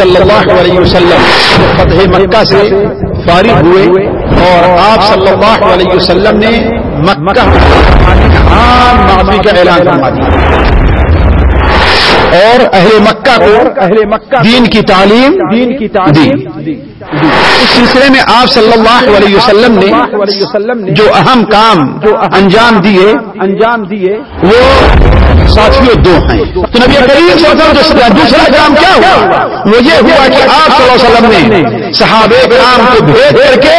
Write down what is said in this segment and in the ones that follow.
صلی اللہ علیہ وسلم۔ فتح مکہ سے فارغ ہوئے اور آپ صلی اللہ علیہ وسلم نے مکہ عام معافی کا اعلان فرما دیا۔ اور اہل مکہ کو اہل مکہ دین کی تعلیم دین کی تعلیم اس سلسلے میں آپ صلی اللہ علیہ وسلم نے جو اہم کام جو انجام دیے انجام دیے، وہ ساتھیوں دو ہیں۔ تو نبی کریم صلی اللہ علیہ وسلم دوسرا کام کیا ہوا؟ وہ یہ ہوا کہ آپ صلی اللہ علیہ وسلم نے صحابہ کرام کو بھیج کر کے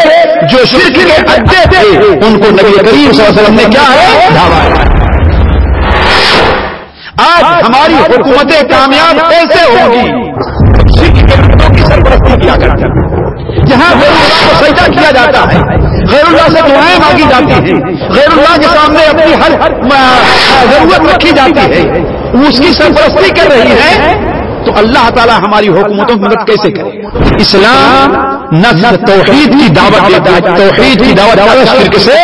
جو شرک کے اڈے تھے، ان کو نبی کریم صلی اللہ علیہ وسلم نے کیا ہے؟ دھاوایا آج ہماری حکومتیں کامیاب کیسے ہوگی سکھ کے کی سرپرستی کیا کرتے ہیں جہاں غیر اللہ کو سجدہ کیا جاتا ہے، غیر اللہ سے دعائیں مانگی جاتی ہیں۔ غیر اللہ کے سامنے اپنی ہر ضرورت رکھی جاتی ہے۔ اس کی سرپرستی کر رہی ہے۔ تو اللہ تعالیٰ ہماری حکومتوں کی مدد کیسے کرے؟ اسلام نہ صرف توحید کی دعوت دیتا ہے۔ توحید کی دعوت شرک سے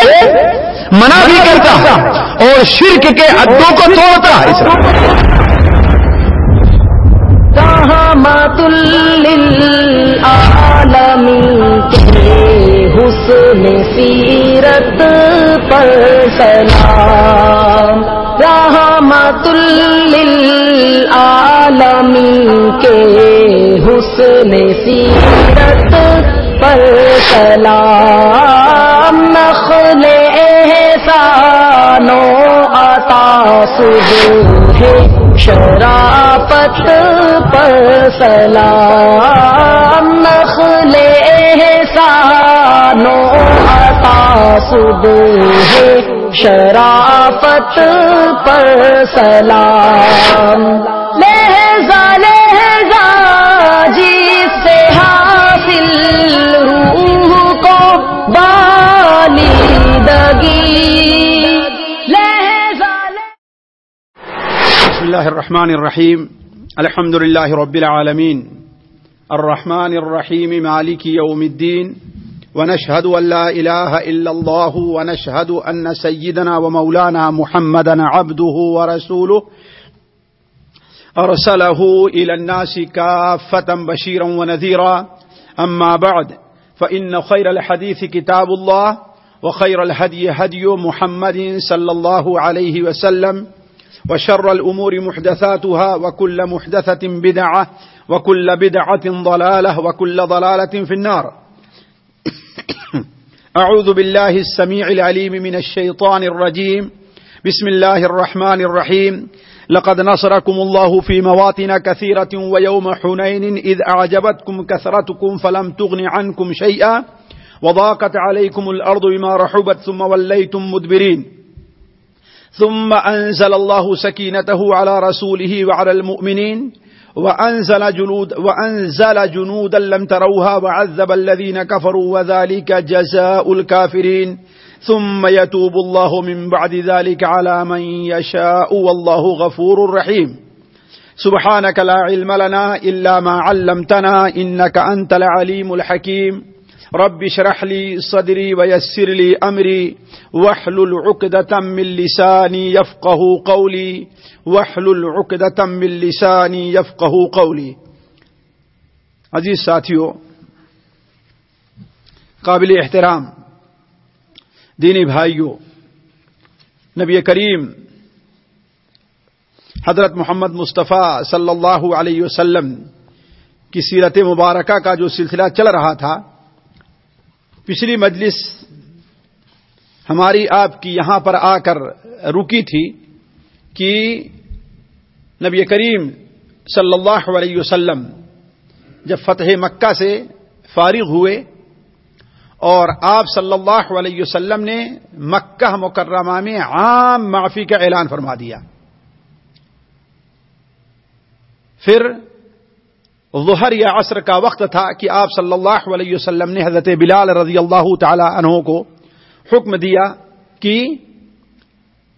منع بھی کرتا ہے اور شرک کے اڈوں کو توڑتا ہے۔ اسلام رحمت للعالمین کے حسن سیرت پر سلام رحمت للعالمین کے حسن سیرت پر سلام نخل احسان و عطا صبح شرافت پر سلام نخل احسان عطا صبح شرافت پر سلام۔ لہذا لہذا جس سے حاصل روح کو بالیدگی بسم الله الرحمن الرحيم. الحمد لله رب العالمين. الرحمن الرحيم، مالك يوم الدين. ونشهد أن لا إله إلا الله، ونشهد أن سيدنا ومولانا محمدا عبده ورسوله. أرسله إلى الناس كافة بشيرا ونذيرا. أما بعد، فإن خير الحديث كتاب الله، وخير الهدي هدي محمد صلى الله عليه وسلم. وشر الأمور محدثاتها وكل محدثة بدعة وكل بدعة ضلالة وكل ضلالة في النار. أعوذ بالله السميع العليم من الشيطان الرجيم. بسم الله الرحمن الرحيم. لقد نصركم الله في مواطن كثيرة ويوم حنين إذ أعجبتكم كثرتكم فلم تغن عنكم شيئا وضاقت عليكم الأرض بما رحبت ثم وليتم مدبرين. ثم أنزل الله سكينته على رسوله وعلى المؤمنين وأنزل, جلود وأنزل جنودا لم تروها وعذب الذين كفروا وذلك جزاء الكافرين. ثم يتوب الله من بعد ذلك على من يشاء والله غفور رحيم. سبحانك لا علم لنا إلا ما علمتنا إنك أنت العليم الحكيم. رب اشرح لي صدري ويسر لي أمري واحلل عقدة من لساني يفقه قولي واحلل عقدة من لساني يفقه قولي عزیز ساتھیوں قابل احترام، دینی بھائیوں نبی کریم، حضرت محمد مصطفیٰ صلی اللہ علیہ وسلم کی سیرت مبارکہ کا جو سلسلہ چل رہا تھا پچھلی مجلس ہماری آپ کی یہاں پر آ کر رکی تھی کہ نبی کریم صلی اللہ علیہ وسلم جب فتح مکہ سے فارغ ہوئے اور آپ صلی اللہ علیہ وسلم نے مکہ مکرمہ میں عام معافی کا اعلان فرما دیا۔ پھر ظہر یا عصر کا وقت تھا کہ آپ صلی اللہ علیہ وسلم نے حضرت بلال رضی اللہ تعالی عنہ کو حکم دیا کہ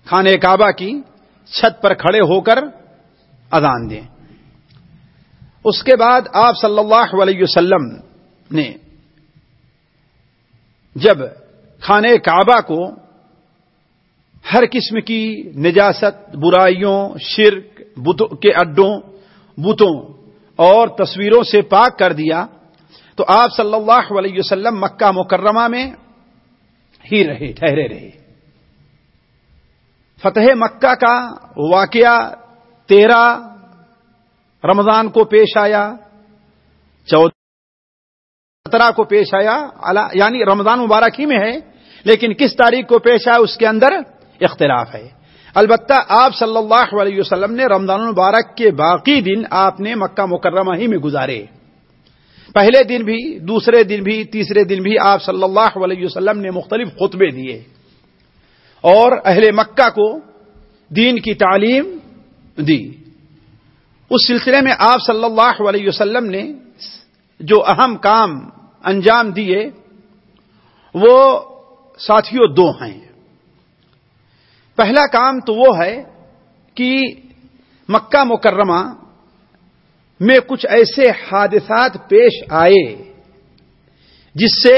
خانہ کعبہ کی چھت پر کھڑے ہو کر اذان دیں۔ اس کے بعد آپ صلی اللہ علیہ وسلم نے جب خانہ کعبہ کو ہر قسم کی نجاست، برائیوں، شرک، بتوں کے اڈوں، بتوں اور تصویروں سے پاک کر دیا تو آپ صلی اللہ علیہ وسلم مکہ مکرمہ میں ہی رہے، ٹھہرے رہے۔ فتح مکہ کا واقعہ تیرہ رمضان کو پیش آیا، چودہ سترہ کو پیش آیا یعنی رمضان مبارک ہی میں ہے، لیکن کس تاریخ کو پیش آیا، اس کے اندر اختلاف ہے۔ البتہ آپ صلی اللہ علیہ وسلم نے رمضان المبارک کے باقی دن آپ نے مکہ مکرمہ ہی میں گزارے۔ پہلے دن بھی، دوسرے دن بھی، تیسرے دن بھی آپ صلی اللہ علیہ وسلم نے مختلف خطبے دیے۔ اور اہل مکہ کو دین کی تعلیم دی۔ اس سلسلے میں آپ صلی اللہ علیہ وسلم نے جو اہم کام انجام دیے، وہ ساتھیوں دو ہیں۔ پہلا کام تو وہ ہے کہ مکہ مکرمہ میں کچھ ایسے حادثات پیش آئے جس سے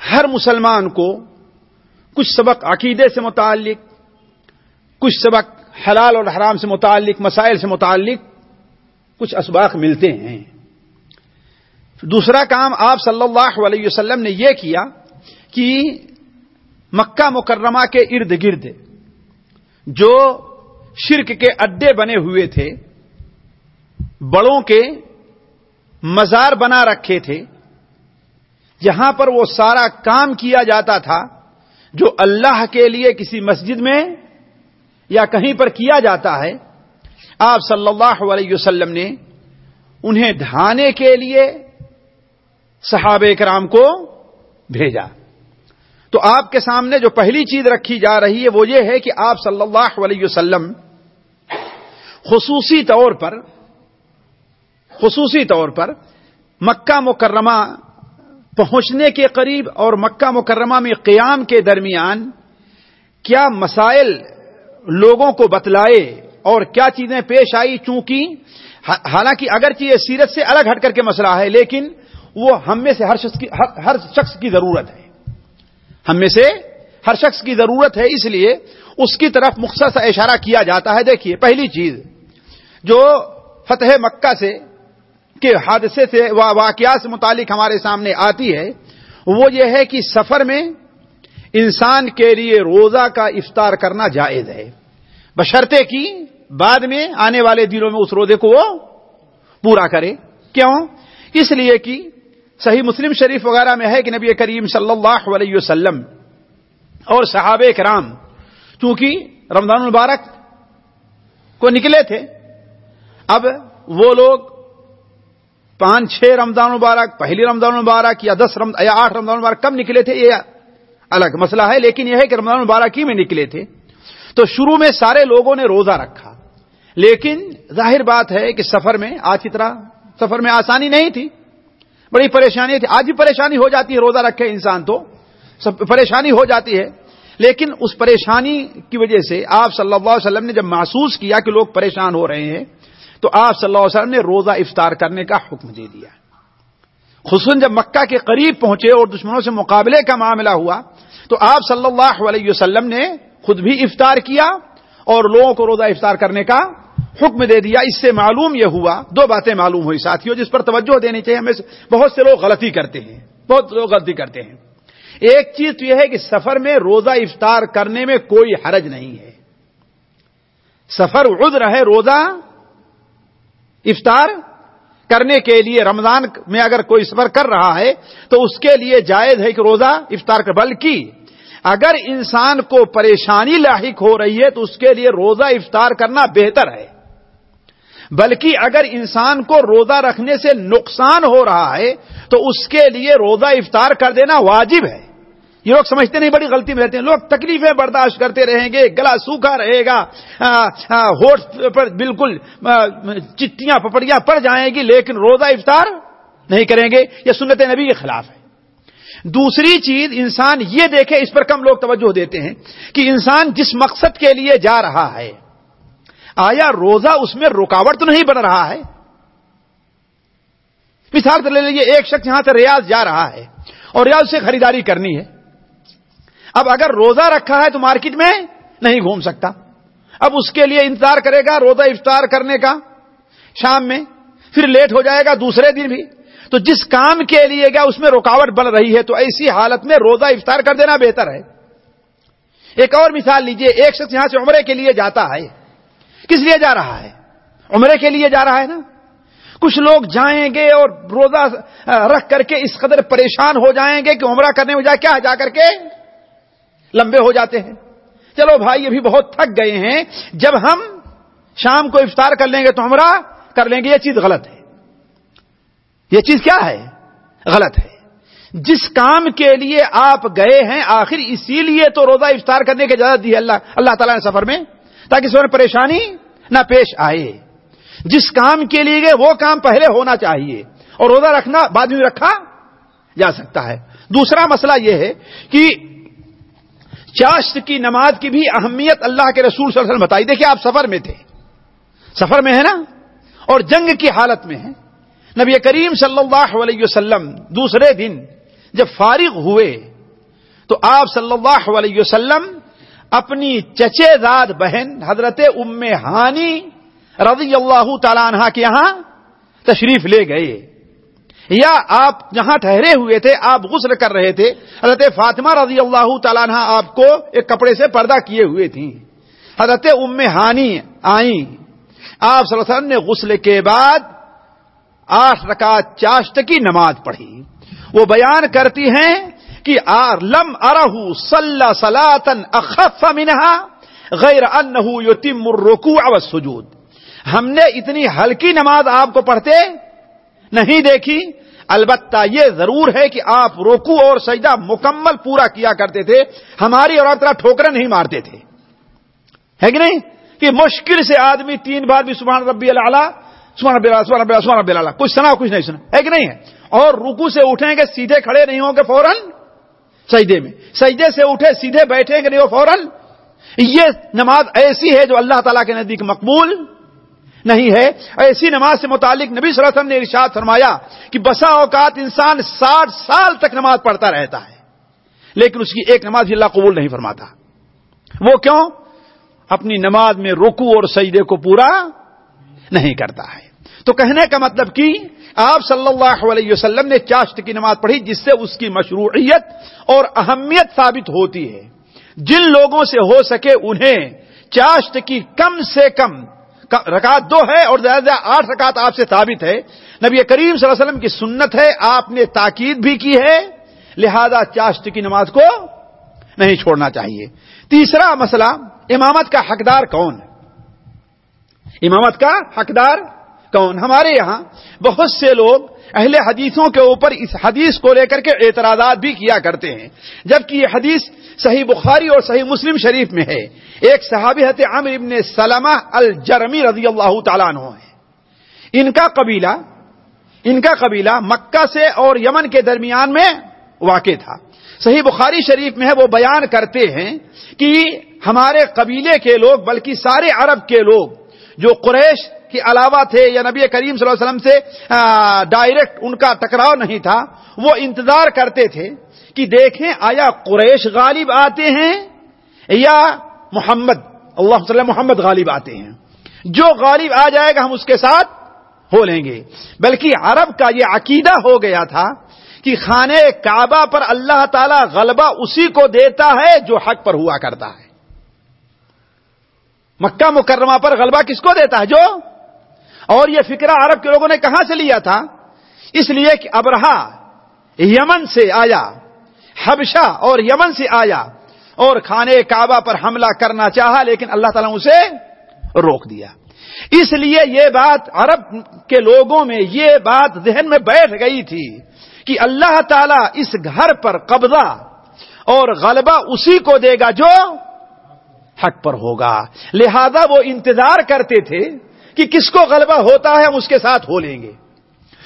ہر مسلمان کو کچھ سبق عقیدے سے متعلق، کچھ سبق حلال اور حرام سے متعلق، مسائل سے متعلق کچھ اسباق ملتے ہیں۔ دوسرا کام آپ صلی اللہ علیہ وسلم نے یہ کیا کہ مکہ مکرمہ کے ارد گرد جو شرک کے اڈے بنے ہوئے تھے، بڑوں کے مزار بنا رکھے تھے جہاں پر وہ سارا کام کیا جاتا تھا جو اللہ کے لیے کسی مسجد میں یا کہیں پر کیا جاتا ہے۔ آپ صلی اللہ علیہ وسلم نے انہیں ڈھانے کے لیے صحابہ کرام کو بھیجا۔ تو آپ کے سامنے جو پہلی چیز رکھی جا رہی ہے وہ یہ ہے کہ آپ صلی اللہ علیہ وسلم خصوصی طور پر خصوصی طور پر مکہ مکرمہ پہنچنے کے قریب اور مکہ مکرمہ میں قیام کے درمیان کیا مسائل لوگوں کو بتلائے اور کیا چیزیں پیش آئی چونکہ حالانکہ اگرچہ یہ سیرت سے الگ ہٹ کر کے مسئلہ ہے لیکن وہ ہم میں سے ہر شخص کی ہر شخص کی ضرورت ہے۔ ہم میں سے ہر شخص کی ضرورت ہے، اس لیے اس کی طرف مختص اشارہ کیا جاتا ہے۔ دیکھیے، پہلی چیز جو فتح مکہ سے کے حادثے سے واقعات سے متعلق ہمارے سامنے آتی ہے، وہ یہ ہے کہ سفر میں انسان کے لیے روزہ کا افطار کرنا جائز ہے۔ بشرطے کی بعد میں آنے والے دنوں میں اس روزے کو وہ پورا کرے۔ کیوں؟ اس لیے کہ صحیح مسلم شریف وغیرہ میں ہے کہ نبی کریم صلی اللہ علیہ وسلم اور صحاب کرام چونکہ رمضان المبارک کو نکلے تھے، اب وہ لوگ پانچ چھ رمضان مبارک پہلی رمضان مبارک یا دس رمضان یا آٹھ رمضان مبارک کب نکلے تھے، یہ الگ مسئلہ ہے، لیکن یہ ہے کہ رمضان مبارک ہی میں نکلے تھے۔ تو شروع میں سارے لوگوں نے روزہ رکھا، لیکن ظاہر بات ہے کہ سفر میں آج کی طرح سفر میں آسانی نہیں تھی۔ بڑی پریشانی تھی۔ آج بھی پریشانی ہو جاتی ہے، روزہ رکھے انسان تو۔ پریشانی ہو جاتی ہے۔ لیکن اس پریشانی کی وجہ سے آپ صلی اللہ علیہ وسلم نے جب محسوس کیا کہ لوگ پریشان ہو رہے ہیں، تو آپ صلی اللہ علیہ وسلم نے روزہ افطار کرنے کا حکم دے دیا۔ خصوصاً جب مکہ کے قریب پہنچے اور دشمنوں سے مقابلے کا معاملہ ہوا، تو آپ صلی اللہ علیہ وسلم نے خود بھی افطار کیا اور لوگوں کو روزہ افطار کرنے کا حکم دے دیا، اس سے معلوم یہ ہوا، دو باتیں معلوم ہوئی ساتھیوں جس پر توجہ دینی چاہیے۔ ہمیں بہت سے لوگ غلطی کرتے ہیں، بہت لوگ غلطی کرتے ہیں۔ ایک چیز تو یہ ہے کہ سفر میں روزہ افطار کرنے میں کوئی حرج نہیں ہے۔ سفر عذر ہے، روزہ افطار کرنے کے لیے رمضان میں اگر کوئی سفر کر رہا ہے، تو اس کے لیے جائز ہے کہ روزہ افطار کر، بلکہ اگر انسان کو پریشانی لاحق ہو رہی ہے، تو اس کے لیے روزہ افطار کرنا بہتر ہے۔ بلکہ اگر انسان کو روزہ رکھنے سے نقصان ہو رہا ہے، تو اس کے لیے روزہ افطار کر دینا واجب ہے۔ یہ لوگ سمجھتے نہیں، بڑی غلطی میں رہتے ہیں۔ لوگ تکلیفیں برداشت کرتے رہیں گے، گلا سوکھا رہے گا ہوٹ پر بالکل چٹیاں، پپڑیاں پڑ جائیں گی، لیکن روزہ افطار نہیں کریں گے۔ یہ سنت نبی کے خلاف ہے۔ دوسری چیز، انسان یہ دیکھے، اس پر کم لوگ توجہ دیتے ہیں کہ انسان جس مقصد کے لیے جا رہا ہے آیا روزہ اس میں رکاوٹ تو نہیں بن رہا ہے؟ مثال لے لیجیے ایک شخص یہاں سے ریاض جا رہا ہے اور ریاض سے خریداری کرنی ہے۔ اب اگر روزہ رکھا ہے تو مارکیٹ میں نہیں گھوم سکتا۔ اب اس کے لیے انتظار کرے گا روزہ افطار کرنے کا شام میں، پھر لیٹ ہو جائے گا دوسرے دن بھی۔ تو جس کام کے لیے گیا اس میں رکاوٹ بن رہی ہے تو ایسی حالت میں روزہ افطار کر دینا بہتر ہے۔ ایک اور مثال لیجیے، ایک شخص یہاں سے عمرے کے لیے جاتا ہے۔ کس لیے جا رہا ہے؟ عمرے کے لیے جا رہا ہے نا؟ کچھ لوگ جائیں گے اور روزہ رکھ کر کے اس قدر پریشان ہو جائیں گے کہ عمرہ کرنے میں جائے، کیا جا کر کے؟ لمبے ہو جاتے ہیں۔ چلو بھائی ابھی بہت تھک گئے ہیں۔ جب ہم شام کو افطار کر لیں گے تو عمرہ کر لیں گے، یہ چیز غلط ہے۔ یہ چیز کیا ہے؟ غلط ہے۔ جس کام کے لیے آپ گئے ہیں، آخر اسی لیے تو روزہ افطار کرنے کی اجازت دی اللہ اللہ تعالیٰ نے سفر میں تاکہ سو پریشانی نہ پیش آئے۔ جس کام کے لیے گئے، وہ کام پہلے ہونا چاہیے اور روزہ رکھنا بعد میں رکھا جا سکتا ہے۔ دوسرا مسئلہ یہ ہے کہ چاشت کی نماز کی بھی اہمیت اللہ کے رسول صلی اللہ علیہ وسلم بتائی۔ دیکھیں آپ سفر میں تھے۔ سفر میں ہے نا؟ اور جنگ کی حالت میں ہے نبی کریم صلی اللہ علیہ وسلم دوسرے دن جب فارغ ہوئے، تو آپ صلی اللہ علیہ وسلم اپنی چچے داد بہن حضرت ام ہانی رضی اللہ تعالی عنہ کے یہاں تشریف لے گئے۔ یا آپ جہاں ٹھہرے ہوئے تھے، آپ غسل کر رہے تھے، حضرت فاطمہ رضی اللہ تعالیٰ عنہ آپ کو ایک کپڑے سے پردہ کیے ہوئے تھیں۔ حضرت ام ہانی آئیں۔ آپ صلی اللہ علیہ وسلم نے غسل کے بعد آٹھ رکعت چاشت کی نماز پڑھی۔ وہ بیان کرتی ہیں کہ آر لم ارہ صلی سلاطن اخف منہا غیر انہو یتم الرکوع والسجود۔ ہم نے اتنی ہلکی نماز آپ کو پڑھتے نہیں دیکھی، البتہ یہ ضرور ہے کہ آپ روکو اور سجدہ مکمل پورا کیا کرتے تھے، ہماری اور طرح ٹھوکریں نہیں مارتے تھے۔ ہے کہ نہیں؟ کہ مشکل سے آدمی تین بار بھی سبحان ربی اللہ سبحان ربی سبحان ربی سبحان ربی اللہ کچھ سنا کچھ نہیں سنا۔ ہے کہ نہیں ہے؟ اور رکو سے اٹھیں گے، سیدھے کھڑے نہیں ہوں گے فوراً سجدے میں۔ سجدے سے اٹھے، سیدھے بیٹھیں گے نہیں ہو فوراً۔ یہ نماز ایسی ہے جو اللہ تعالیٰ کے نزدیک مقبول نہیں ہے۔ ایسی نماز سے متعلق نبی صلی اللہ علیہ وسلم نے ارشاد فرمایا کہ بسا اوقات انسان ساٹھ سال تک نماز پڑھتا رہتا ہے، لیکن اس کی ایک نماز بھی اللہ قبول نہیں فرماتا۔ وہ کیوں؟ اپنی نماز میں رکو اور سجدے کو پورا نہیں کرتا ہے۔ تو کہنے کا مطلب کہ آپ صلی اللہ علیہ وسلم نے چاشت کی نماز پڑھی جس سے اس کی مشروعیت اور اہمیت ثابت ہوتی ہے۔ جن لوگوں سے ہو سکے انہیں چاشت کی کم سے کم رکعت دو ہے اور زیادہ زیادہ آٹھ رکعت آپ سے ثابت ہے۔ نبی کریم صلی اللہ علیہ وسلم کی سنت ہے، آپ نے تاکید بھی کی ہے۔ لہذا چاشت کی نماز کو نہیں چھوڑنا چاہیے۔ تیسرا مسئلہ، امامت کا حقدار کون؟ امامت کا حقدار کون ہمارے یہاں بہت سے لوگ اہل حدیثوں کے اوپر اس حدیث کو لے کر کے اعتراضات بھی کیا کرتے ہیں۔ جبکہ یہ حدیث صحیح بخاری اور صحیح مسلم شریف میں ہے۔ ایک صحابی حت عمر ابن سلمہ الجرمی رضی اللہ تعالیٰ عنہ ہے ان کا قبیلہ، ان کا قبیلہ مکہ سے اور یمن کے درمیان میں واقع تھا۔ صحیح بخاری شریف میں ہے، وہ بیان کرتے ہیں کہ ہمارے قبیلے کے لوگ، بلکہ سارے عرب کے لوگ، جو قریش کے علاوہ تھے یا نبی کریم صلی اللہ علیہ وسلم سے ڈائریکٹ ان کا ٹکراؤ نہیں تھا۔ وہ انتظار کرتے تھے کہ دیکھیں آیا قریش غالب آتے ہیں یا محمد، اللہ صلی محمد غالب آتے ہیں۔ جو غالب آ جائے گا ہم اس کے ساتھ ہو لیں گے۔ بلکہ عرب کا یہ عقیدہ ہو گیا تھا کہ خانے کعبہ پر اللہ تعالی غلبہ اسی کو دیتا ہے جو حق پر ہوا کرتا ہے۔ مکہ مکرمہ پر غلبہ کس کو دیتا ہے؟ جو اور یہ فکرہ عرب کے لوگوں نے کہاں سے لیا تھا؟ اس لیے کہ ابرہا یمن سے آیا، حبشہ اور یمن سے آیا اور کھانے کعبہ پر حملہ کرنا چاہا، لیکن اللہ تعالیٰ اسے روک دیا۔ اس لیے یہ بات عرب کے لوگوں میں یہ بات ذہن میں بیٹھ گئی تھی کہ اللہ تعالیٰ اس گھر پر قبضہ اور غلبہ اسی کو دے گا جو حق پر ہوگا۔ لہذا وہ انتظار کرتے تھے کہ کس کو غلبہ ہوتا ہے ہم اس کے ساتھ ہو لیں گے۔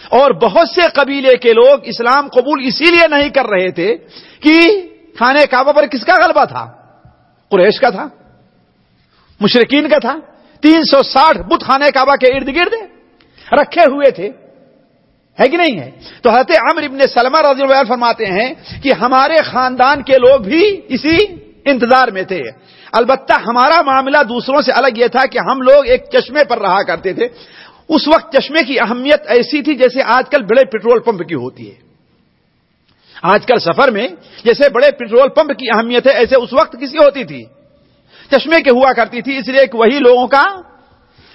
اور بہت سے قبیلے کے لوگ اسلام قبول اسی لیے نہیں کر رہے تھے کہ کھانے کعبہ پر کس کا غلبہ تھا؟ قریش کا تھا؟ مشرقین کا تھا؟ تین سو ساٹھ بت خانے کعبہ کے ارد گرد رکھے ہوئے تھے۔ ہے کہ نہیں ہے؟ تو حضرت عمر ابن سلمہ رضی اللہ فرماتے ہیں کہ ہمارے خاندان کے لوگ بھی اسی انتظار میں تھے۔ البتہ ہمارا معاملہ دوسروں سے الگ یہ تھا کہ ہم لوگ ایک چشمے پر رہا کرتے تھے۔ اس وقت چشمے کی اہمیت ایسی تھی جیسے آج کل بڑے پیٹرول پمپ کی ہوتی ہے۔ آج کل سفر میں جیسے بڑے پیٹرول پمپ کی اہمیت ہے، ایسے اس وقت کسی ہوتی تھی؟ چشمے کے ہوا کرتی تھی، اس لیے وہی لوگوں کا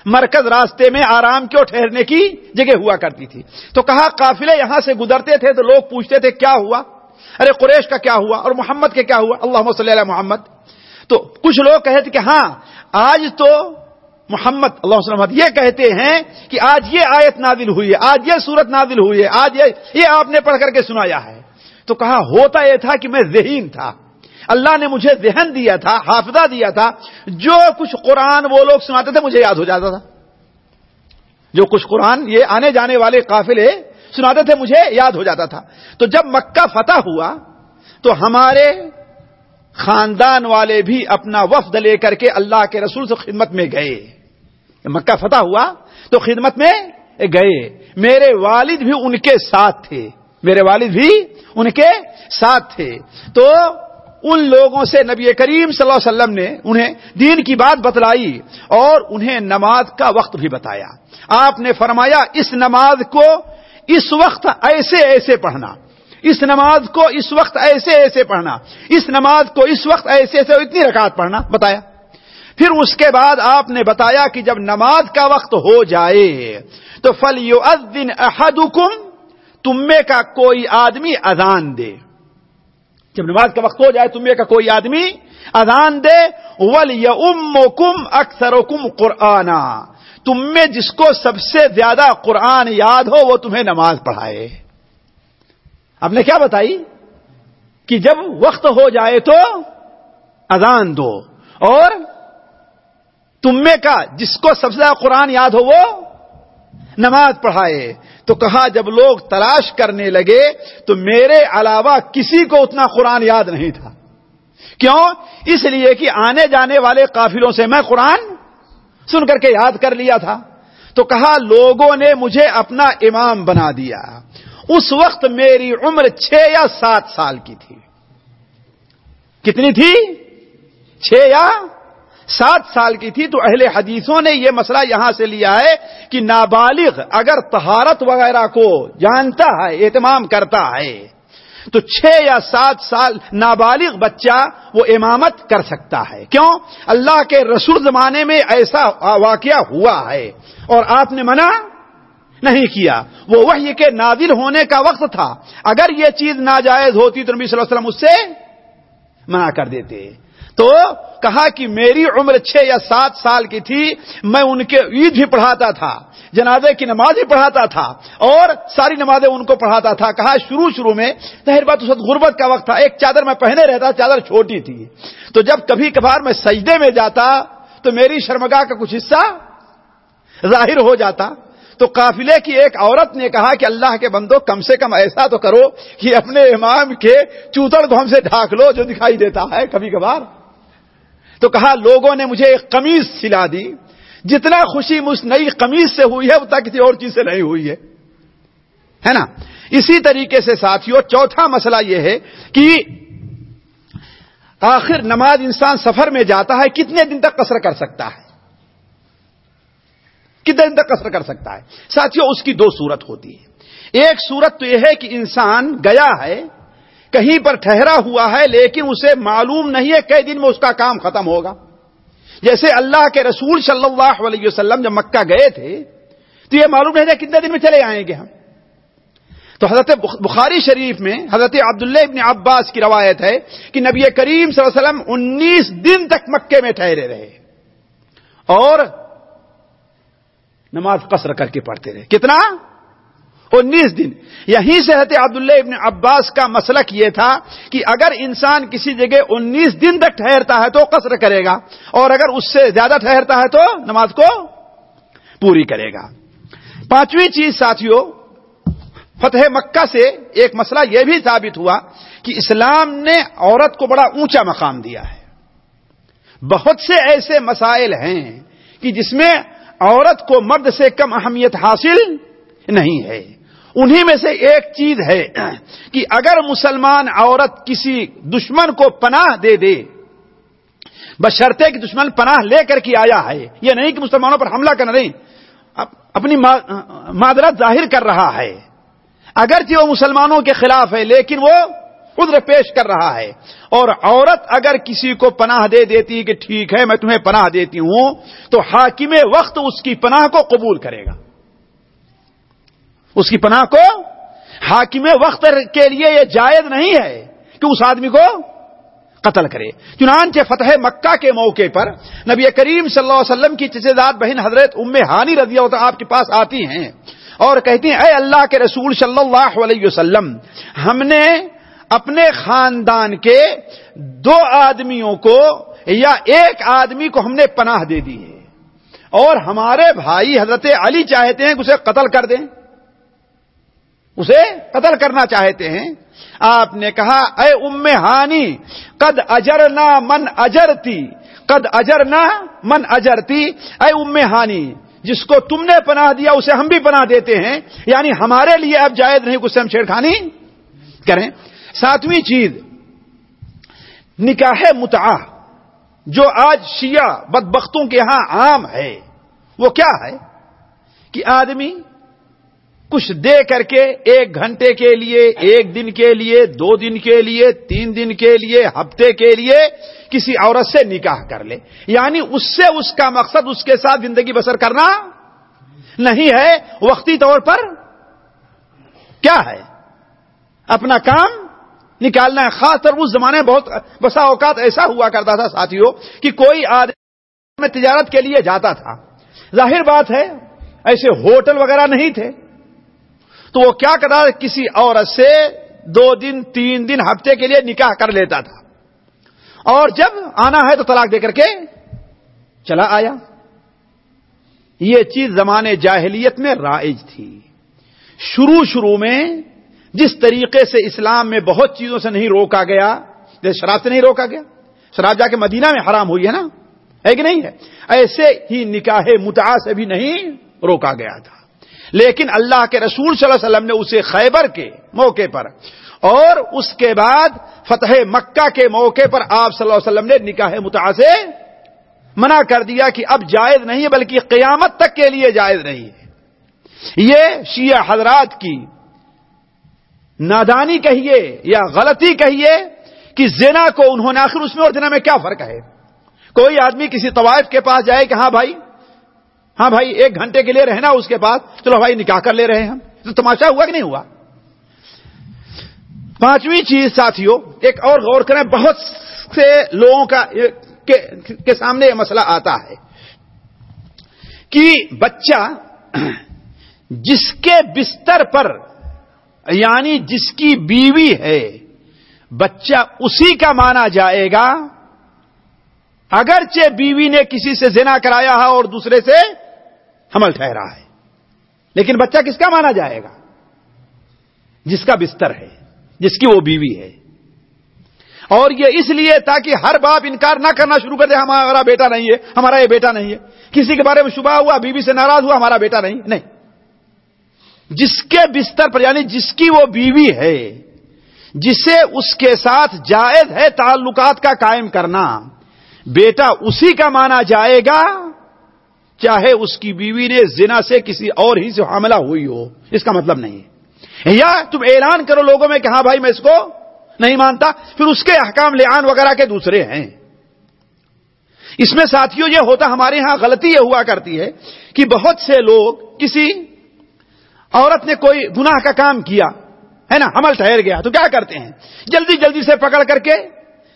مرکز راستے میں آرام کے اور ٹھہرنے کی جگہ ہوا کرتی تھی۔ تو کہا قافلے یہاں سے گزرتے تھے تو لوگ پوچھتے تھے، کیا ہوا؟ ارے قریش کا کیا ہوا؟ اور محمد کے کیا ہوا؟ اللہ صلی اللہ محمد۔ تو کچھ لوگ کہتے کہ ہاں آج تو محمد اللہ وسلم یہ کہتے ہیں کہ آج یہ آیت نادل ہوئی ہے، آج یہ صورت نادل ہوئی ہے، آج یہ آپ نے پڑھ کر کے سنایا ہے۔ تو کہا، ہوتا یہ تھا کہ میں ذہین تھا۔ اللہ نے مجھے ذہن دیا تھا، حافظہ دیا تھا۔ جو کچھ قرآن وہ لوگ سناتے تھے، مجھے یاد ہو جاتا تھا۔ جو کچھ قرآن یہ آنے جانے والے قافلے سناتے تھے، مجھے یاد ہو جاتا تھا۔ تو جب مکہ فتح ہوا، تو ہمارے خاندان والے بھی اپنا وفد لے کر کے اللہ کے رسول سے خدمت میں گئے۔ مکہ فتح ہوا تو خدمت میں گئے۔ میرے والد بھی ان کے ساتھ تھے۔ میرے والد بھی ان کے ساتھ تھے۔ تو ان لوگوں سے نبی کریم صلی اللہ علیہ وسلم نے انہیں دین کی بات بتلائی اور انہیں نماز کا وقت بھی بتایا۔ آپ نے فرمایا، اس نماز کو اس وقت ایسے ایسے پڑھنا۔ اس نماز کو اس وقت ایسے ایسے پڑھنا، اس نماز کو اس وقت ایسے ایسے اتنی رکعت پڑھنا، بتایا؟ پھر اس کے بعد آپ نے بتایا کہ جب نماز کا وقت ہو جائے تو فل یو ادن احدم تمے کا کوئی آدمی اذان دے۔ جب نماز کا وقت ہو جائے تمہیں کا کوئی آدمی اذان دے۔ ول ام کم اکثر کم قرآن تم میں جس کو سب سے زیادہ قرآن یاد ہو، وہ تمہیں نماز پڑھائے۔ اب نے کیا بتائی کہ جب وقت ہو جائے تو اذان دو اور تم میں کا جس کو سب سے زیادہ قرآن یاد ہو وہ نماز پڑھائے۔ تو کہا، جب لوگ تلاش کرنے لگے تو میرے علاوہ کسی کو اتنا قرآن یاد نہیں تھا۔ کیوں؟ اس لیے کہ آنے جانے والے قافلوں سے میں قرآن سن کر کے یاد کر لیا تھا۔ تو کہا، لوگوں نے مجھے اپنا امام بنا دیا۔ اس وقت میری عمر چھ یا سات سال کی تھی۔ کتنی تھی؟ چھ یا سات سال کی تھی۔ تو اہل حدیثوں نے یہ مسئلہ یہاں سے لیا ہے کہ نابالغ اگر تہارت وغیرہ کو جانتا ہے، اہتمام کرتا ہے، تو چھ یا سات سال نابالغ بچہ وہ امامت کر سکتا ہے۔ کیوں؟ اللہ کے رسول زمانے میں ایسا واقعہ ہوا ہے اور آپ نے منع نہیں کیا۔ وہ وحی کے نادل ہونے کا وقت تھا۔ اگر یہ چیز ناجائز ہوتی تو نبی صلی اللہ علیہ وسلم اس سے منع کر دیتے۔ تو کہا کہ میری عمر چھ یا سات سال کی تھی، میں ان کے عید بھی پڑھاتا تھا، جنازے کی نماز بھی پڑھاتا تھا، اور ساری نمازیں ان کو پڑھاتا تھا۔ کہا شروع شروع میں ظاہر بات اس وقت غربت کا وقت تھا، ایک چادر میں پہنے رہتا، چادر چھوٹی تھی۔ تو جب کبھی کبھار میں سجدے میں جاتا تو میری شرمگاہ کا کچھ حصہ ظاہر ہو جاتا۔ تو قافلے کی ایک عورت نے کہا کہ اللہ کے بندو، کم سے کم ایسا تو کرو کہ اپنے امام کے چوتڑ کو ہم سے ڈھاک لو جو دکھائی دیتا ہے کبھی کبھار۔ تو کہا، لوگوں نے مجھے ایک قمیض سلا دی۔ جتنا خوشی مجھ نئی قمیض سے ہوئی ہے اتنا کسی اور چیز سے نہیں ہوئی ہے۔ ہے نا؟ اسی طریقے سے ساتھیوں چوتھا مسئلہ یہ ہے کہ آخر نماز انسان سفر میں جاتا ہے، کتنے دن تک قصر کر سکتا ہے؟ کتنے دن تک قصر کر سکتا ہے۔ ساتھیوں اس کی دو صورت ہوتی ہے ایک صورت تو یہ ہے کہ انسان گیا ہے، کہیں پر ٹھہرا ہوا ہے، لیکن اسے معلوم نہیں ہے کئی دن میں اس کا کام ختم ہوگا۔ جیسے اللہ کے رسول صلی اللہ علیہ وسلم جب مکہ گئے تھے، تو یہ معلوم نہیں تھا کتنے دن میں چلے آئیں گے ہم۔ تو حضرت بخاری شریف میں حضرت عبداللہ ابن عباس کی روایت ہے کہ نبی کریم صلی اللہ علیہ وسلم انیس دن تک مکے میں ٹھہرے رہے۔ اور نماز قصر کر کے پڑھتے رہے۔ کتنا؟ انیس دن۔ یہیں سے حضرت عبداللہ ابن عباس کا مسلک یہ تھا کہ اگر انسان کسی جگہ انیس دن تک ٹھہرتا ہے تو قصر کرے گا، اور اگر اس سے زیادہ ٹھہرتا ہے تو نماز کو پوری کرے گا۔ پانچویں چیز ساتھیوں فتح مکہ سے ایک مسئلہ یہ بھی ثابت ہوا کہ اسلام نے عورت کو بڑا اونچا مقام دیا ہے۔ بہت سے ایسے مسائل ہیں کہ جس میں عورت کو مرد سے کم اہمیت حاصل نہیں ہے۔ انہی میں سے ایک چیز ہے کہ اگر مسلمان عورت کسی دشمن کو پناہ دے دے بشرتے کہ دشمن پناہ لے کر کے آیا ہے، یہ نہیں کہ مسلمانوں پر حملہ کرنا نہیں اپنی معذرت ظاہر کر رہا ہے۔ اگرچہ وہ مسلمانوں کے خلاف ہے، لیکن وہ عذر پیش کر رہا ہے۔ اور عورت اگر کسی کو پناہ دے دیتی کہ ٹھیک ہے، میں تمہیں پناہ دیتی ہوں، تو حاکم وقت اس کی پناہ کو قبول کرے گا۔ اس کی پناہ کو حاکم وقت کے لیے یہ جائز نہیں ہے کہ اس آدمی کو قتل کرے۔ چنانچہ فتح مکہ کے موقع پر نبی کریم صلی اللہ علیہ وسلم کی چچیزاد بہن حضرت ام ہانی رضی اللہ آپ کے پاس آتی ہیں اور کہتی ہیں، اے اللہ کے رسول صلی اللہ علیہ وسلم، ہم نے اپنے خاندان کے دو آدمیوں کو یا ایک آدمی کو ہم نے پناہ دے دی ہے۔ اور ہمارے بھائی حضرت علی چاہتے ہیں کہ اسے قتل کر دیں۔ اسے قتل کرنا چاہتے ہیں۔ آپ نے کہا، اے ام ہانی، قد اجرنا من اجرتی، قد اجرنا من اجرتی۔ اے ام ہانی، جس کو تم نے پناہ دیا، اسے ہم بھی پناہ دیتے ہیں۔ یعنی ہمارے لیے اب جائز نہیں اسے ہم چھیڑخانی کریں۔ ساتویں چیز، نکاح متعہ، جو آج شیعہ بدبختوں کے ہاں عام ہے، وہ کیا ہے؟ کہ آدمی کچھ دے کر کے ایک گھنٹے کے لیے، ایک دن کے لیے، دو دن کے لیے، تین دن کے لیے، ہفتے کے لیے کسی عورت سے نکاح کر لے۔ یعنی اس سے اس کا مقصد، اس کے ساتھ زندگی بسر کرنا نہیں ہے۔ وقتی طور پر کیا ہے؟ اپنا کام نکالنا ہے۔ خاص طور اس زمانے میں بہت بسا اوقات ایسا ہوا کرتا تھا ساتھیوں کہ کوئی آدمی میں تجارت کے لیے جاتا تھا۔ ظاہر بات ہے، ایسے ہوٹل وغیرہ نہیں تھے۔ تو وہ کیا کرتا کسی عورت سے دو دن، تین دن، ہفتے کے لیے نکاح کر لیتا تھا۔ اور جب آنا ہے تو طلاق دے کر کے چلا آیا۔ یہ چیز زمانے جاہلیت میں رائج تھی۔ شروع شروع میں جس طریقے سے اسلام میں بہت چیزوں سے نہیں روکا گیا، جیسے شراب سے نہیں روکا گیا، شراب جا کے مدینہ میں حرام ہوئی ہے نا؟ ہے کہ نہیں ہے؟ ایسے ہی نکاح متع سے بھی نہیں روکا گیا تھا۔ لیکن اللہ کے رسول صلی اللہ علیہ وسلم نے اسے خیبر کے موقع پر اور اس کے بعد فتح مکہ کے موقع پر آپ صلی اللہ علیہ وسلم نے نکاح متع سے منع کر دیا کہ اب جائز نہیں ہے، بلکہ قیامت تک کے لیے جائز نہیں ہے۔ یہ شیعہ حضرات کی نادانی کہیے یا غلطی کہیے کہ زنا کو انہوں نے آخر اس میں اور زنا میں کیا فرق ہے؟ کوئی آدمی کسی طوائف کے پاس جائے کہ ہاں بھائی ہاں بھائی، ایک گھنٹے کے لیے رہنا اس کے پاس، چلو بھائی، نکاح کر لے رہے ہیں ہم۔ تو تماشا ہوا کہ نہیں ہوا؟ پانچویں چیز ساتھیوں ایک اور غور کریں، بہت سے لوگوں کا کے سامنے یہ مسئلہ آتا ہے کہ بچہ جس کے بستر پر یعنی جس کی بیوی ہے، بچہ اسی کا مانا جائے گا۔ اگرچہ بیوی نے کسی سے زنا کرایا ہے اور دوسرے سے حمل ٹھہرا ہے، لیکن بچہ کس کا مانا جائے گا؟ جس کا بستر ہے، جس کی وہ بیوی ہے۔ اور یہ اس لیے تاکہ ہر باپ انکار نہ کرنا شروع کر دے، ہمارا بیٹا نہیں ہے، ہمارا یہ بیٹا نہیں ہے۔ کسی کے بارے میں شبہ ہوا، بیوی سے ناراض ہوا، ہمارا بیٹا نہیں نہیں۔ جس کے بستر پر یعنی جس کی وہ بیوی ہے، جسے اس کے ساتھ جائز ہے تعلقات کا قائم کرنا، بیٹا اسی کا مانا جائے گا، چاہے اس کی بیوی نے زنا سے کسی اور ہی سے حاملہ ہوئی ہو، اس کا مطلب نہیں ہے۔ یا تم اعلان کرو لوگوں میں کہ ہاں بھائی میں اس کو نہیں مانتا، پھر اس کے احکام لعان وغیرہ کے دوسرے ہیں۔ اس میں ساتھیوں یہ ہوتا ہمارے ہاں غلطی یہ ہوا کرتی ہے کہ بہت سے لوگ کسی عورت نے کوئی گناہ کا کام کیا، ہے نا؟ حمل ٹھہر گیا۔ تو کیا کرتے ہیں؟ جلدی جلدی سے پکڑ کر کے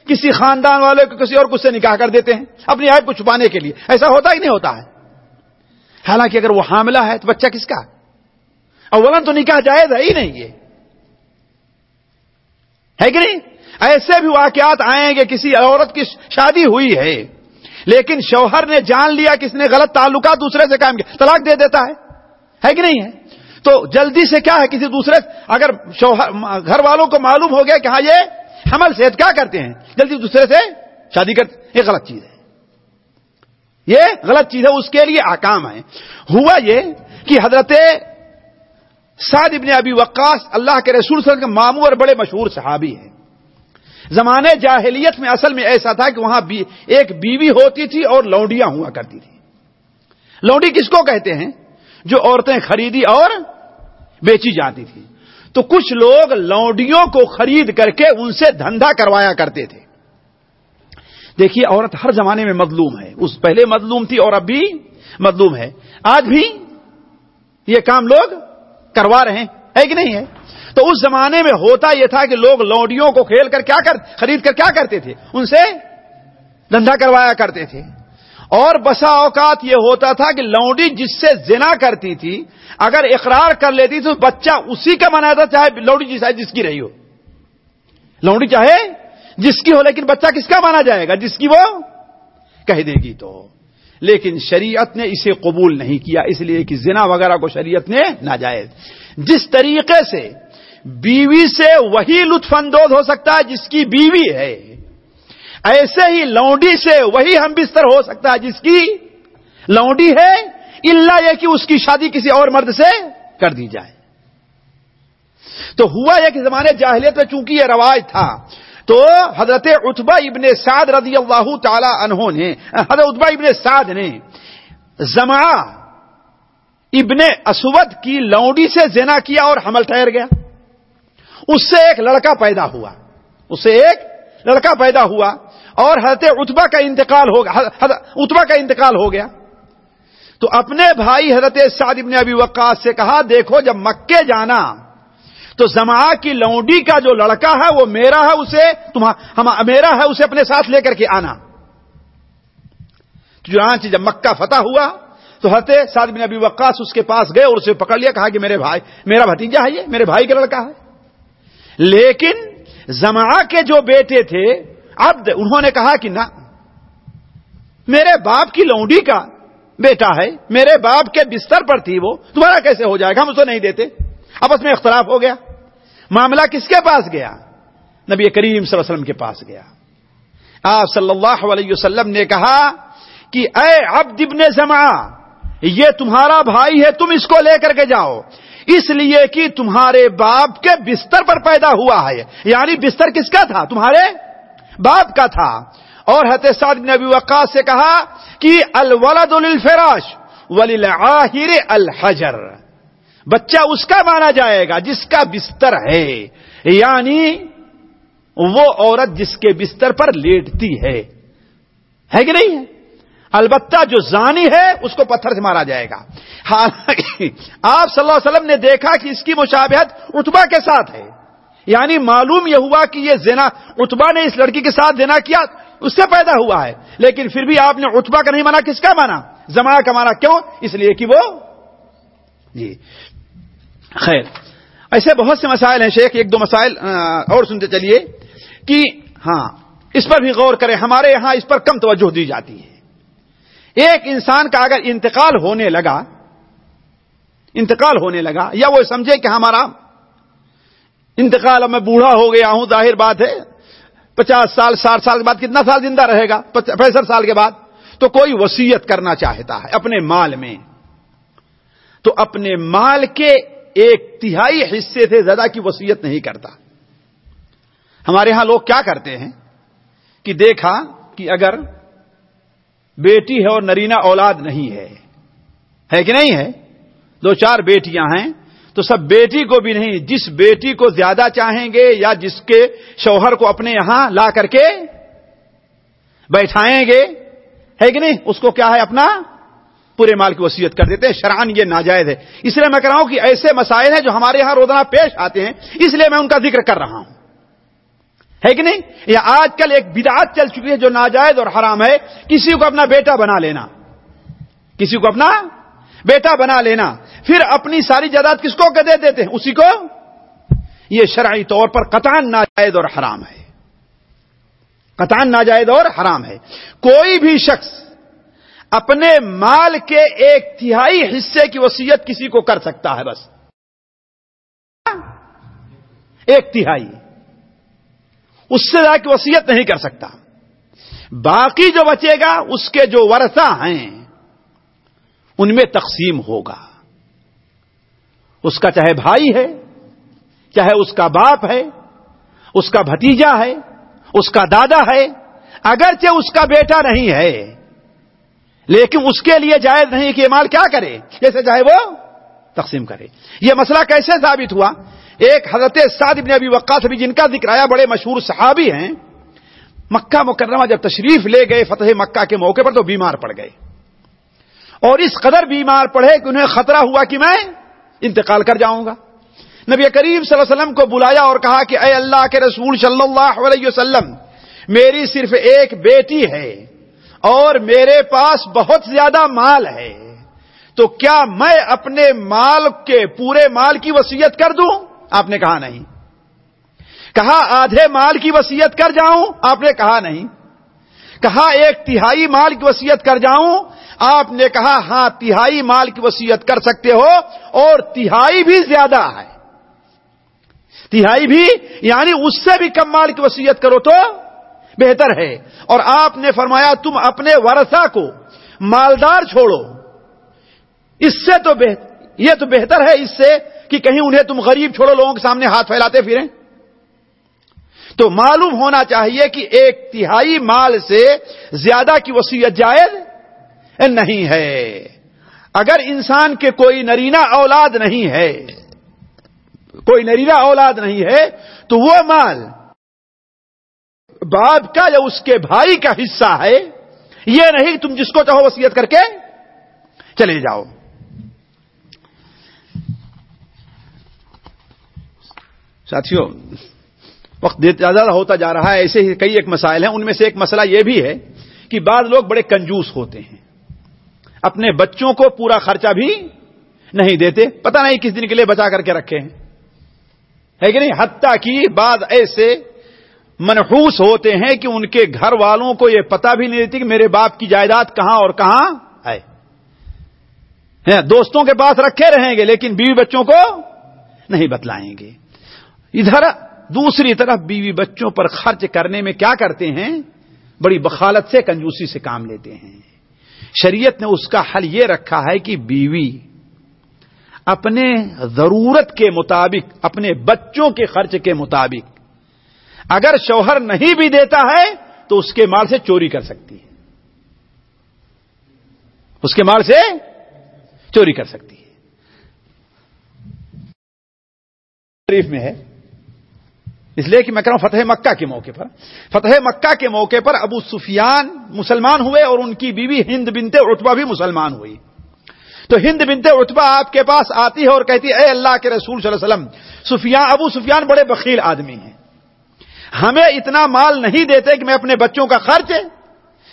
کسی خاندان والے کو کسی اور کچھ سے نکاح کر دیتے ہیں، اپنی عیب کو چھپانے کے لیے۔ ایسا ہوتا ہی نہیں ہوتا ہے۔ حالانکہ اگر وہ حاملہ ہے تو بچہ کس کا؟ اولن تو نکاح جائز ہے ہی نہیں یہ۔ ہے کہ نہیں؟ ایسے بھی واقعات آئیں گے کسی عورت کی شادی ہوئی ہے، لیکن شوہر نے جان لیا کس نے غلط تعلقات دوسرے سے کام کیا، طلاق دے دیتا ہے۔ ہے کہ نہیں ہے؟ تو جلدی سے کیا ہے کسی دوسرے اگر شوہر گھر والوں کو معلوم ہو گیا کہ ہاں یہ حمل صحت کیا کرتے ہیں؟ جلدی دوسرے سے شادی کرتے یہ غلط چیز ہے۔ یہ غلط چیز ہے، اس کے لیے آکام ہے۔ ہوا یہ کہ حضرت سعد ابن ابی وقاص اللہ کے رسول صلی اللہ علیہ وسلم کے ماموں اور بڑے مشہور صحابی ہیں۔ زمانے جاہلیت میں اصل میں ایسا تھا کہ وہاں بی ایک بیوی ہوتی تھی اور لونڈیاں ہوا کرتی تھی لونڈی کس کو کہتے ہیں؟ جو عورتیں خریدی اور بیچی جاتی تھی۔ تو کچھ لوگ لونڈیوں کو خرید کر کے ان سے دھندا کروایا کرتے تھے۔ دیکھیے، عورت ہر زمانے میں مظلوم ہے۔ اس پہلے مظلوم تھی اور اب بھی مظلوم ہے۔ آج بھی یہ کام لوگ کروا رہے ہیں، ہے کہ نہیں ہے؟ تو اس زمانے میں ہوتا یہ تھا کہ لوگ لوڈیوں کو کھیل کر کیا کر، خرید کر کیا کرتے تھے؟ ان سے دھندا کروایا کرتے تھے۔ اور بسا اوقات یہ ہوتا تھا کہ لونڈی جس سے زنا کرتی تھی، اگر اقرار کر لیتی تو بچہ اسی کا منا تھا چاہے لوڈی جس جس کی رہی ہو۔ لونڈی چاہے جس کی ہو، لیکن بچہ کس کا مانا جائے گا؟ جس کی وہ کہہ دے گی تو۔ لیکن شریعت نے اسے قبول نہیں کیا، اس لیے کہ زنا وغیرہ کو شریعت نے ناجائز۔ جس طریقے سے بیوی سے وہی لطف اندوز ہو سکتا ہے جس کی بیوی ہے ایسے ہی لونڈی سے وہی ہم بستر ہو سکتا ہے جس کی لونڈی ہے اللہ یہ کہ اس کی شادی کسی اور مرد سے کر دی جائے۔ تو ہوا یہ کہ زمانے جاہلیت میں چونکہ یہ رواج تھا، تو حضرت اتبا ابن سعد رضی اللہ تعالی عنہ نے، حضرت اتبا ابن سعد نے زما ابن اسود کی لونڈی سے زنا کیا اور حمل ٹھہر گیا۔ اس سے ایک لڑکا پیدا ہوا۔ اس سے ایک لڑکا پیدا ہوا۔ اور حضرت اتبا کا انتقال ہو گیا اتبا کا انتقال ہو گیا۔ تو اپنے بھائی حضرت سعد ابن ابی وقاص سے کہا، دیکھو جب مکے جانا، تو زما کی لونڈی کا جو لڑکا ہے، وہ میرا ہے، اسے میرا ہے، اسے اپنے ساتھ لے کر کے آنا۔ چنانچہ جب مکہ فتح ہوا، تو حضرت سعد بن ابی وقاص اس کے پاس گئے اور اسے پکڑ لیا، کہا کہ میرے بھائی میرا بھتیجا ہے یہ، میرے بھائی کا لڑکا ہے۔ لیکن زما کے جو بیٹے تھے عبد، انہوں نے کہا کہ نہ، میرے باپ کی لونڈی کا بیٹا ہے، میرے باپ کے بستر پر تھی وہ تمہارا کیسے ہو جائے گا؟ ہم اسے نہیں دیتے۔ آپس میں اختلاف ہو گیا۔ معاملہ کس کے پاس گیا؟ نبی کریم صلی اللہ علیہ وسلم کے پاس گیا۔ آپ صلی اللہ علیہ وسلم نے کہا کہ اے عبد ابن زما یہ تمہارا بھائی ہے، تم اس کو لے کر کے جاؤ۔ اس لیے کہ تمہارے باپ کے بستر پر پیدا ہوا ہے۔ یعنی بستر کس کا تھا؟ تمہارے باپ کا تھا۔ اور حت سعد بن ابی وقاص سے کہا کہ الولد للفراش وللعاہر الحجر۔ بچہ اس کا مانا جائے گا جس کا بستر ہے۔ یعنی وہ عورت جس کے بستر پر لیٹتی ہے۔ ہے کہ نہیں؟ ہے البتہ جو زانی ہے اس کو پتھر سے مارا جائے گا۔ حالانکہ آپ صلی اللہ علیہ وسلم نے دیکھا کہ اس کی مشابہت اتبا کے ساتھ ہے۔ یعنی معلوم یہ ہوا کہ یہ زنا اتبا نے اس لڑکی کے ساتھ زنا کیا، اس سے پیدا ہوا ہے۔ لیکن پھر بھی آپ نے اتبا کا نہیں مانا، کس کا مانا؟ زما کا مانا کیوں؟ اس لیے کہ وہ جی۔ خیر، ایسے بہت سے مسائل ہیں شیخ، ایک دو مسائل اور سنتے چلیے کہ ہاں اس پر بھی غور کریں، ہمارے یہاں اس پر کم توجہ دی جاتی ہے۔ ایک انسان کا اگر انتقال ہونے لگا، انتقال ہونے لگا، یا وہ سمجھے کہ ہمارا انتقال اب میں بوڑھا ہو گیا ہوں، ظاہر بات ہے۔ پچاس سال، ساٹھ سال کے بعد کتنا سال زندہ رہے گا؟ پینسٹھ سال کے بعد۔ تو کوئی وسیعت کرنا چاہتا ہے اپنے مال میں۔ تو اپنے مال کے ایک تہائی حصے سے زیادہ کی وسیعت نہیں کرتا۔ ہمارے ہاں لوگ کیا کرتے ہیں کہ دیکھا کہ اگر بیٹی ہے اور نرینا اولاد نہیں ہے ہے کہ نہیں ہے؟ دو چار بیٹیاں ہیں۔ تو سب بیٹی کو بھی نہیں، جس بیٹی کو زیادہ چاہیں گے یا جس کے شوہر کو اپنے یہاں لا کر کے بیٹھائیں گے، ہے کہ نہیں؟ اس کو کیا ہے اپنا پورے مال کی وصیت کر دیتے ہیں شران یہ ناجائز ہے۔ اس لیے میں کہہ رہا ہوں کہ ایسے مسائل ہیں جو ہمارے یہاں روزانہ پیش آتے ہیں، اس لیے میں ان کا ذکر کر رہا ہوں۔ ہے کہ نہیں؟ یہ آج کل ایک بدعت چل چکی ہے جو ناجائز اور حرام ہے، کسی کو اپنا بیٹا بنا لینا۔ کسی کو اپنا بیٹا بنا لینا۔ پھر اپنی ساری جائیداد کس کو دے دیتے ہیں؟ اسی کو؟ یہ شرعی طور پر قطان ناجائز اور حرام ہے۔ قطان ناجائز اور حرام ہے۔ کوئی بھی شخص اپنے مال کے ایک تہائی حصے کی وسیعت کسی کو کر سکتا ہے بس۔ ایک تہائی۔ اس سے زیادہ کی وسیعت نہیں کر سکتا۔ باقی جو بچے گا، اس کے جو ورثہ ہیں ان میں تقسیم ہوگا۔ اس کا چاہے بھائی ہے، چاہے اس کا باپ ہے، اس کا بھتیجا ہے، اس کا دادا ہے، اگرچہ اس کا بیٹا نہیں ہے، لیکن اس کے لیے جائز نہیں کہ یہ مال کیا کرے، جیسے چاہے وہ تقسیم کرے۔ یہ مسئلہ کیسے ثابت ہوا؟ ایک حضرت سعد ابن ابی وقاص بھی جن کا ذکر آیا، بڑے مشہور صحابی ہیں، مکہ مکرمہ جب تشریف لے گئے، فتح مکہ کے موقع پر تو بیمار پڑ گئے۔ اور اس قدر بیمار پڑے کہ انہیں خطرہ ہوا کہ میں انتقال کر جاؤں گا۔ نبی کریم صلی اللہ علیہ وسلم کو بلایا اور کہا کہ اے اللہ کے رسول صلی اللہ علیہ وسلم، میری صرف ایک بیٹی ہے اور میرے پاس بہت زیادہ مال ہے، تو کیا میں اپنے مال کے پورے مال کی وسیعت کر دوں؟ آپ نے کہا نہیں۔ کہا، آدھے مال کی وسیعت کر جاؤں؟ آپ نے کہا نہیں۔ کہا، ایک تہائی مال کی وسیعت کر جاؤں؟ آپ نے کہا ہاں تہائی مال کی وسیعت کر سکتے ہو اور تہائی بھی زیادہ ہے۔ تہائی بھی یعنی اس سے بھی کم مال کی وسیعت کرو تو بہتر ہے۔ اور آپ نے فرمایا، تم اپنے ورثہ کو مالدار چھوڑو۔ اس سے تو بہتر یہ تو بہتر ہے اس سے کہ کہیں انہیں تم غریب چھوڑو، لوگوں کے سامنے ہاتھ پھیلاتے پھریں۔ تو معلوم ہونا چاہیے کہ ایک تہائی مال سے زیادہ کی وسیعت جائز نہیں ہے۔ اگر انسان کے کوئی نرینا اولاد نہیں ہے، کوئی نرینا اولاد نہیں ہے، تو وہ مال باپ کا یا اس کے بھائی کا حصہ ہے۔ یہ نہیں تم جس کو چاہو وسیعت کر کے چلے جاؤ۔ ساتھیوں، وقت زیادہ ہوتا جا رہا ہے، ایسے ہی کئی ایک مسائل ہیں۔ ان میں سے ایک مسئلہ یہ بھی ہے کہ بعض لوگ بڑے کنجوس ہوتے ہیں۔ اپنے بچوں کو پورا خرچہ بھی نہیں دیتے پتہ نہیں کس دن کے لیے بچا کر کے رکھے ہیں۔ ہے کہ نہیں؟ حتیٰ کی بعض ایسے منحوس ہوتے ہیں کہ ان کے گھر والوں کو یہ پتا بھی نہیں دیتی کہ میرے باپ کی جائیداد کہاں اور کہاں ہے۔ دوستوں کے پاس رکھے رہیں گے لیکن بیوی بچوں کو نہیں بتلائیں گے۔ ادھر دوسری طرف بیوی بچوں پر خرچ کرنے میں کیا کرتے ہیں؟ بڑی بخالت سے کنجوسی سے کام لیتے ہیں۔ شریعت نے اس کا حل یہ رکھا ہے کہ بیوی اپنے ضرورت کے مطابق، اپنے بچوں کے خرچ کے مطابق اگر شوہر نہیں بھی دیتا ہے تو اس کے مال سے چوری کر سکتی ہے۔ اس کے مال سے چوری کر سکتی ہے۔ شریف میں ہے۔ اس لیے کہ میں کہہ رہا ہوں فتح مکہ کے موقع پر۔ فتح مکہ کے موقع پر ابو سفیان مسلمان ہوئے اور ان کی بیوی ہند بنتے اتبا بھی مسلمان ہوئی۔ تو ہند بنتے اتبا آپ کے پاس آتی ہے اور کہتی ہے، اے اللہ کے رسول صلی اللہ علیہ وسلم، سفیان، ابو سفیان بڑے بخیل آدمی ہیں۔ ہمیں اتنا مال نہیں دیتے کہ میں اپنے بچوں کا خرچ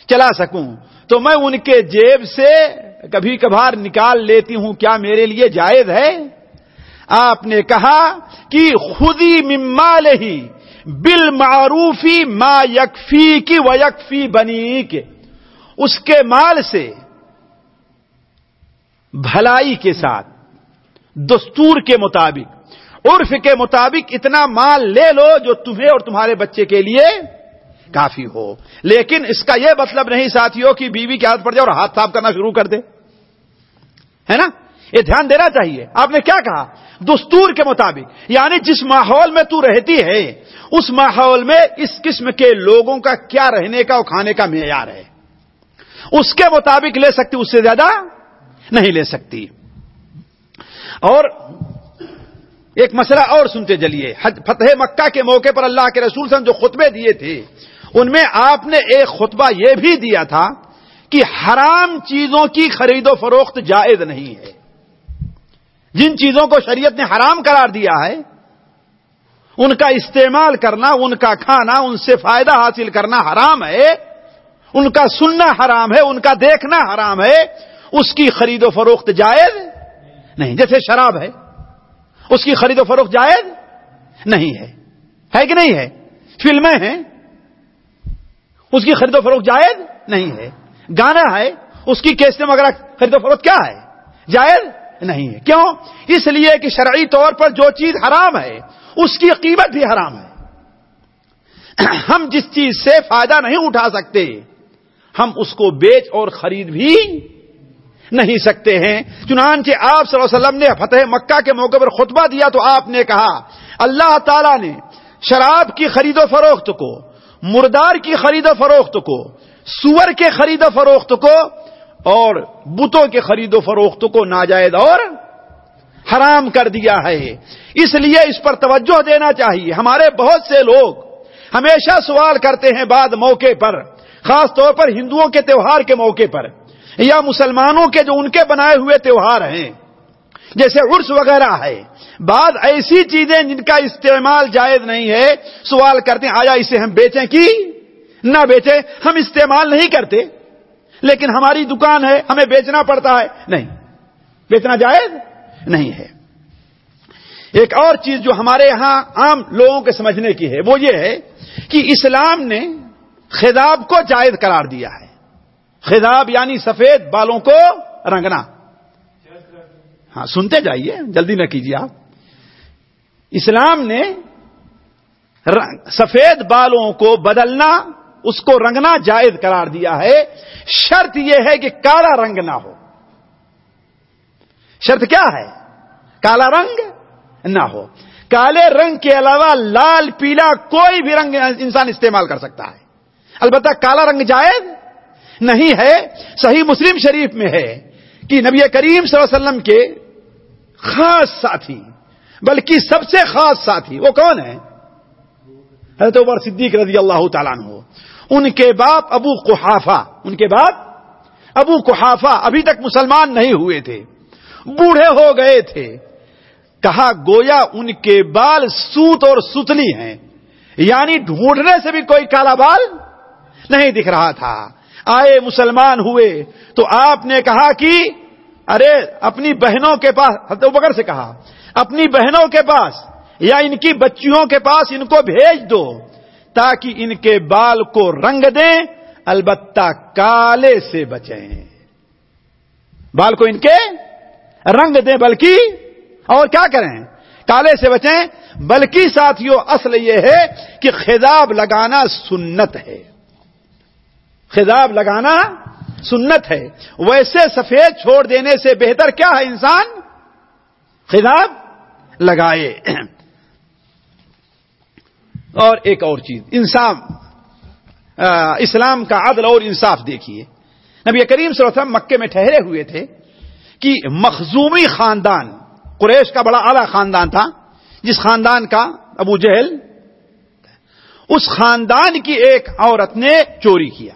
چلا سکوں۔ تو میں ان کے جیب سے کبھی کبھار نکال لیتی ہوں، کیا میرے لیے جائز ہے؟ آپ نے کہا کہ خودی ممال ہی بل معروفی ما یکفی کی و یکفی بنی کے اس کے مال سے بھلائی کے ساتھ، دستور کے مطابق، عرف کے مطابق اتنا مال لے لو جو تمہیں اور تمہارے بچے کے لیے کافی ہو۔ لیکن اس کا یہ مطلب نہیں ساتھیوں کی بیوی کی عادت پڑ جائے اور ہاتھ صاف کرنا شروع کر دے۔ ہے نا؟ یہ دھیان دینا چاہیے۔ آپ نے کیا کہا؟ دستور کے مطابق یعنی جس ماحول میں تو رہتی ہے، اس ماحول میں اس قسم کے لوگوں کا کیا رہنے کا اور کھانے کا معیار ہے۔ اس کے مطابق لے سکتی، اس سے زیادہ نہیں لے سکتی۔ اور ایک مسئلہ اور سنتے جلیے فتح مکہ کے موقع پر اللہ کے رسول سے جو خطبے دیے تھے، ان میں آپ نے ایک خطبہ یہ بھی دیا تھا کہ حرام چیزوں کی خرید و فروخت جائز نہیں ہے۔ جن چیزوں کو شریعت نے حرام قرار دیا ہے، ان کا استعمال کرنا، ان کا کھانا، ان سے فائدہ حاصل کرنا حرام ہے، ان کا سننا حرام ہے، ان کا دیکھنا حرام ہے، اس کی خرید و فروخت جائز؟ نہیں، جیسے شراب ہے، اس کی خرید و فروخت جائز؟ نہیں ہے۔ ہے کہ نہیں ہے؟ فلمیں ہیں، اس کی خرید و فروخت جائز؟ نہیں ہے۔ گانا ہے، اس کی کیسے وغیرہ خرید و فروخت کیا ہے؟ جائز؟ نہیں ہے۔ کیوں؟ اس لیے کہ شرعی طور پر جو چیز حرام ہے، اس کی قیمت بھی حرام ہے۔ ہم جس چیز سے فائدہ نہیں اٹھا سکتے، ہم اس کو بیچ اور خرید بھی نہیں سکتے ہیں۔ چنانچہ آپ صلی اللہ علیہ وسلم نے فتح مکہ کے موقع پر خطبہ دیا تو آپ نے کہا، اللہ تعالی نے شراب کی خرید و فروخت کو، مردار کی خرید و فروخت کو، سور کے خرید و فروخت کو اور بتوں کے خرید و فروخت کو ناجائز اور حرام کر دیا ہے۔ اس لیے اس پر توجہ دینا چاہیے۔ ہمارے بہت سے لوگ ہمیشہ سوال کرتے ہیں بعد موقع پر، خاص طور پر ہندوؤں کے تہوار کے موقع پر، یا مسلمانوں کے جو ان کے بنائے ہوئے تہوار ہیں، جیسے عرس وغیرہ ہے۔ بعض ایسی چیزیں جن کا استعمال جائز نہیں ہے، سوال کرتے ہیں، آیا اسے ہم بیچیں کی نہ بیچیں؟ ہم استعمال نہیں کرتے۔ لیکن ہماری دکان ہے، ہمیں بیچنا پڑتا ہے۔ نہیں۔ بیچنا جائز نہیں ہے۔ ایک اور چیز جو ہمارے یہاں عام لوگوں کے سمجھنے کی ہے، وہ یہ ہے کہ اسلام نے خضاب کو جائز قرار دیا ہے۔ خضاب یعنی سفید بالوں کو رنگنا۔ ہاں سنتے جائیے، جلدی نہ کیجیے آپ۔ اسلام نے سفید بالوں کو بدلنا اس کو رنگنا جائز قرار دیا ہے۔ شرط یہ ہے کہ کالا رنگ نہ ہو۔ شرط کیا ہے؟ کالا رنگ نہ ہو۔ کالے رنگ کے علاوہ لال، پیلا کوئی بھی رنگ انسان استعمال کر سکتا ہے۔ البتہ کالا رنگ جائز نہیں ہے۔ صحیح مسلم شریف میں ہے کہ نبی کریم صلی اللہ علیہ وسلم کے خاص ساتھی، بلکہ سب سے خاص ساتھی وہ کون ہے؟ حضرت عمر صدیق رضی اللہ تعالیٰ عنہ۔ ان کے باپ ابو قحافہ، ان کے باپ ابو قحافہ ابھی تک مسلمان نہیں ہوئے تھے، بوڑھے ہو گئے تھے۔ کہا گویا ان کے بال سوت اور ستلی ہیں یعنی ڈھونڈنے سے بھی کوئی کالا بال نہیں دکھ رہا تھا۔ آئے مسلمان ہوئے، تو آپ نے کہا کہ ارے اپنی بہنوں کے پاس، حضرت بکر سے کہا، اپنی بہنوں کے پاس یا ان کی بچیوں کے پاس ان کو بھیج دو۔ تاکہ ان کے بال کو رنگ دیں، البتہ کالے سے بچیں۔ بال کو ان کے رنگ دیں، بلکہ اور کیا کریں؟ کالے سے بچیں۔ بلکہ ساتھیوں اصل یہ ہے کہ خضاب لگانا سنت ہے۔ خضاب لگانا سنت ہے۔ ویسے سفید چھوڑ دینے سے بہتر کیا ہے انسان؟ خضاب لگائے۔ اور ایک اور چیز انصاف اسلام کا عدل اور انصاف دیکھیے۔ نبی کریم صلی اللہ علیہ وسلم مکے میں ٹھہرے ہوئے تھے کہ مخزومی خاندان، قریش کا بڑا اعلی خاندان تھا، جس خاندان کا ابو جہل، اس خاندان کی ایک عورت نے چوری کیا۔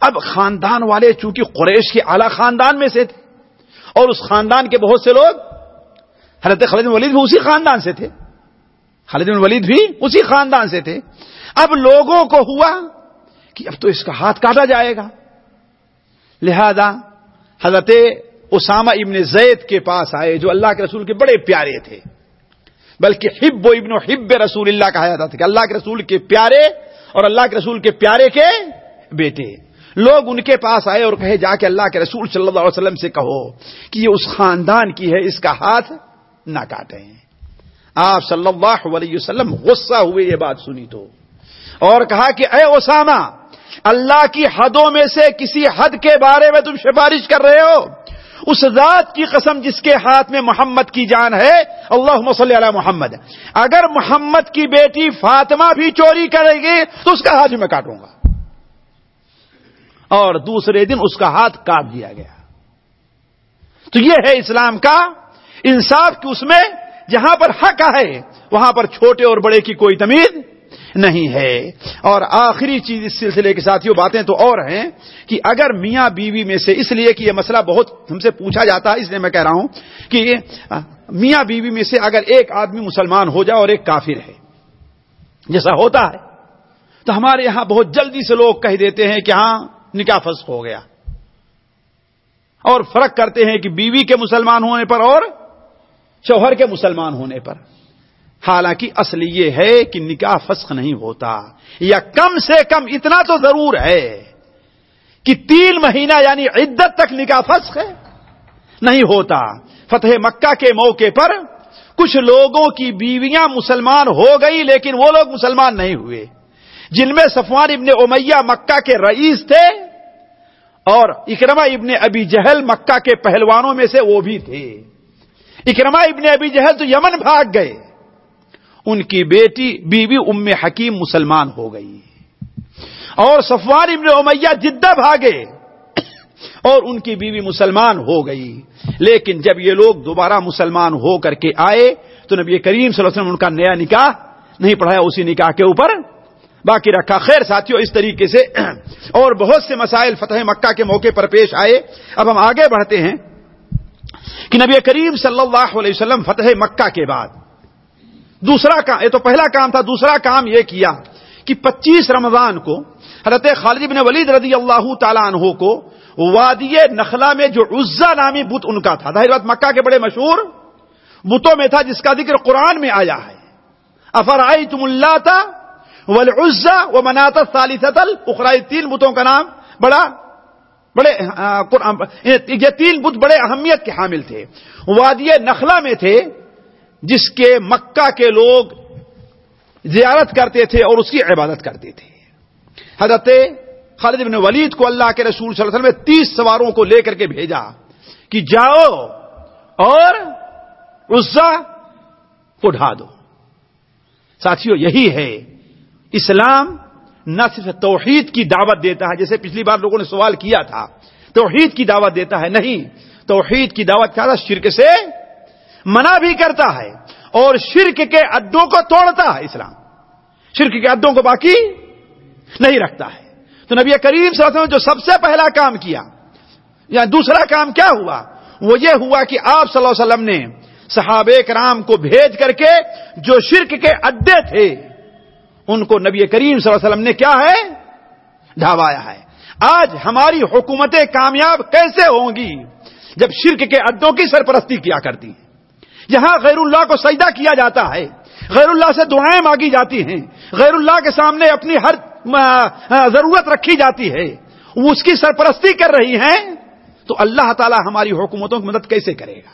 اب خاندان والے چونکہ قریش کے اعلی خاندان میں سے تھے، اور اس خاندان کے بہت سے لوگ، حضرت خالد ولید بھی اسی خاندان سے تھے۔ خالد ولید بھی اسی خاندان سے تھے۔ اب لوگوں کو ہوا کہ اب تو اس کا ہاتھ کاٹا جائے گا۔ لہذا حضرت اسامہ ابن زید کے پاس آئے، جو اللہ کے رسول کے بڑے پیارے تھے۔ بلکہ حب و ابن و حب رسول اللہ کہا جاتا تھا کہ اللہ کے رسول کے پیارے اور اللہ کے رسول کے پیارے کے بیٹے۔ لوگ ان کے پاس آئے اور کہے، جا کے اللہ کے رسول صلی اللہ علیہ وسلم سے کہو کہ یہ اس خاندان کی ہے، اس کا ہاتھ نہ کاٹیں۔ آپ صلی اللہ علیہ وسلم غصہ ہوئے یہ بات سنی تو۔ اور کہا کہ اے اسامہ، اللہ کی حدوں میں سے کسی حد کے بارے میں تم سفارش کر رہے ہو؟ اس ذات کی قسم جس کے ہاتھ میں محمد کی جان ہے اللہ صلی علی محمد۔ اگر محمد کی بیٹی فاطمہ بھی چوری کرے گی، تو اس کا ہاتھ میں کاٹوں گا۔ اور دوسرے دن اس کا ہاتھ کاٹ دیا گیا۔ تو یہ ہے اسلام کا انصاف کی اس میں جہاں پر حق ہے، وہاں پر چھوٹے اور بڑے کی کوئی تمیز نہیں ہے۔ اور آخری چیز اس سلسلے کے ساتھ باتیں تو اور ہیں کہ اگر میاں بیوی میں سے، اس لیے کہ یہ مسئلہ بہت ہم سے پوچھا جاتا ہے، اس لیے میں کہہ رہا ہوں کہ میاں بیوی میں سے اگر ایک آدمی مسلمان ہو جائے اور ایک کافر ہے، جیسا ہوتا ہے، تو ہمارے یہاں بہت جلدی سے لوگ کہہ دیتے ہیں کہ ہاں نکاح فسخ ہو گیا۔ اور فرق کرتے ہیں کہ بیوی کے مسلمان ہونے پر اور شوہر کے مسلمان ہونے پر۔ حالانکہ اصل یہ ہے کہ نکاح فسخ نہیں ہوتا، یا کم سے کم اتنا تو ضرور ہے کہ تین مہینہ یعنی عدت تک نکاح فسخ ہے نہیں ہوتا۔ فتح مکہ کے موقع پر کچھ لوگوں کی بیویاں مسلمان ہو گئی، لیکن وہ لوگ مسلمان نہیں ہوئے۔ جن میں صفوان ابن امیہ مکہ کے رئیس تھے اور اکرما ابن ابی جہل مکہ کے پہلوانوں میں سے وہ بھی تھے۔ اکرما ابن ابی جہل تو یمن بھاگ گئے۔ ان کی بیٹی بیوی بی ام حکیم مسلمان ہو گئی۔ اور صفوان ابن امیہ جدہ بھاگے۔ اور ان کی بیوی مسلمان ہو گئی۔ لیکن جب یہ لوگ دوبارہ مسلمان ہو کر کے آئے، تو نبی کریم صلی اللہ علیہ وسلم ان کا نیا نکاح نہیں پڑھایا، اسی نکاح کے اوپر۔ باقی رکھا۔ خیر ساتھیوں اس طریقے سے۔ اور بہت سے مسائل فتح مکہ کے موقع پر پیش آئے۔ اب ہم آگے بڑھتے ہیں۔ کہ نبی کریم صلی اللہ علیہ وسلم فتح مکہ کے بعد دوسرا کام، یہ تو پہلا کام تھا، دوسرا کام یہ کیا کہ پچیس رمضان کو حضرت خالد بن ولید رضی اللہ تعالیٰ عنہ کو وادی نخلا میں جو عزا نامی بت ان کا تھا، ظاہر بات مکہ کے بڑے مشہور بتوں میں تھا جس کا ذکر قرآن میں آیا ہے۔ افر آئی تم اللہ تھا ولعزا و مناتا سالی اخرائی تین بتوں کا نام بڑا بڑے یہ تین بت بڑے اہمیت کے حامل تھے۔ وادی نخلا میں تھے، جس کے مکہ کے لوگ زیارت کرتے تھے اور اس کی عبادت کرتے تھے۔ حضرت خالد بن ولید کو اللہ کے رسول صلی اللہ علیہ وسلم تیس سواروں کو لے کر کے بھیجا کہ جاؤ اور عزا کو ڈھا دو۔ ساتھیوں یہی ہے۔ اسلام نہ صرف توحید کی دعوت دیتا ہے، جیسے پچھلی بار لوگوں نے سوال کیا تھا، توحید کی دعوت دیتا ہے، نہیں، توحید کی دعوت کیا تھا؟ شرک سے منع بھی کرتا ہے اور شرک کے اڈوں کو توڑتا ہے اسلام۔ شرک کے اڈوں کو باقی نہیں رکھتا ہے۔ تو نبی کریم صلی اللہ علیہ وسلم جو سب سے پہلا کام کیا، یا دوسرا کام کیا ہوا؟ وہ یہ ہوا کہ آپ صلی اللہ علیہ وسلم نے صحابہ کرام کو بھیج کر کے جو شرک کے اڈے تھے ان کو نبی کریم صلی اللہ علیہ وسلم نے کیا ہے؟ ڈھاوایا ہے۔ آج ہماری حکومتیں کامیاب کیسے ہوں گی؟ جب شرک کے اڈوں کی سرپرستی کیا کرتی ہیں۔ جہاں غیر اللہ کو سجدہ کیا جاتا ہے۔ غیر اللہ سے دعائیں مانگی جاتی ہیں۔ غیر اللہ کے سامنے اپنی ہر ضرورت رکھی جاتی ہے۔ وہ اس کی سرپرستی کر رہی ہیں۔ تو اللہ تعالی ہماری حکومتوں کی مدد کیسے کرے گا؟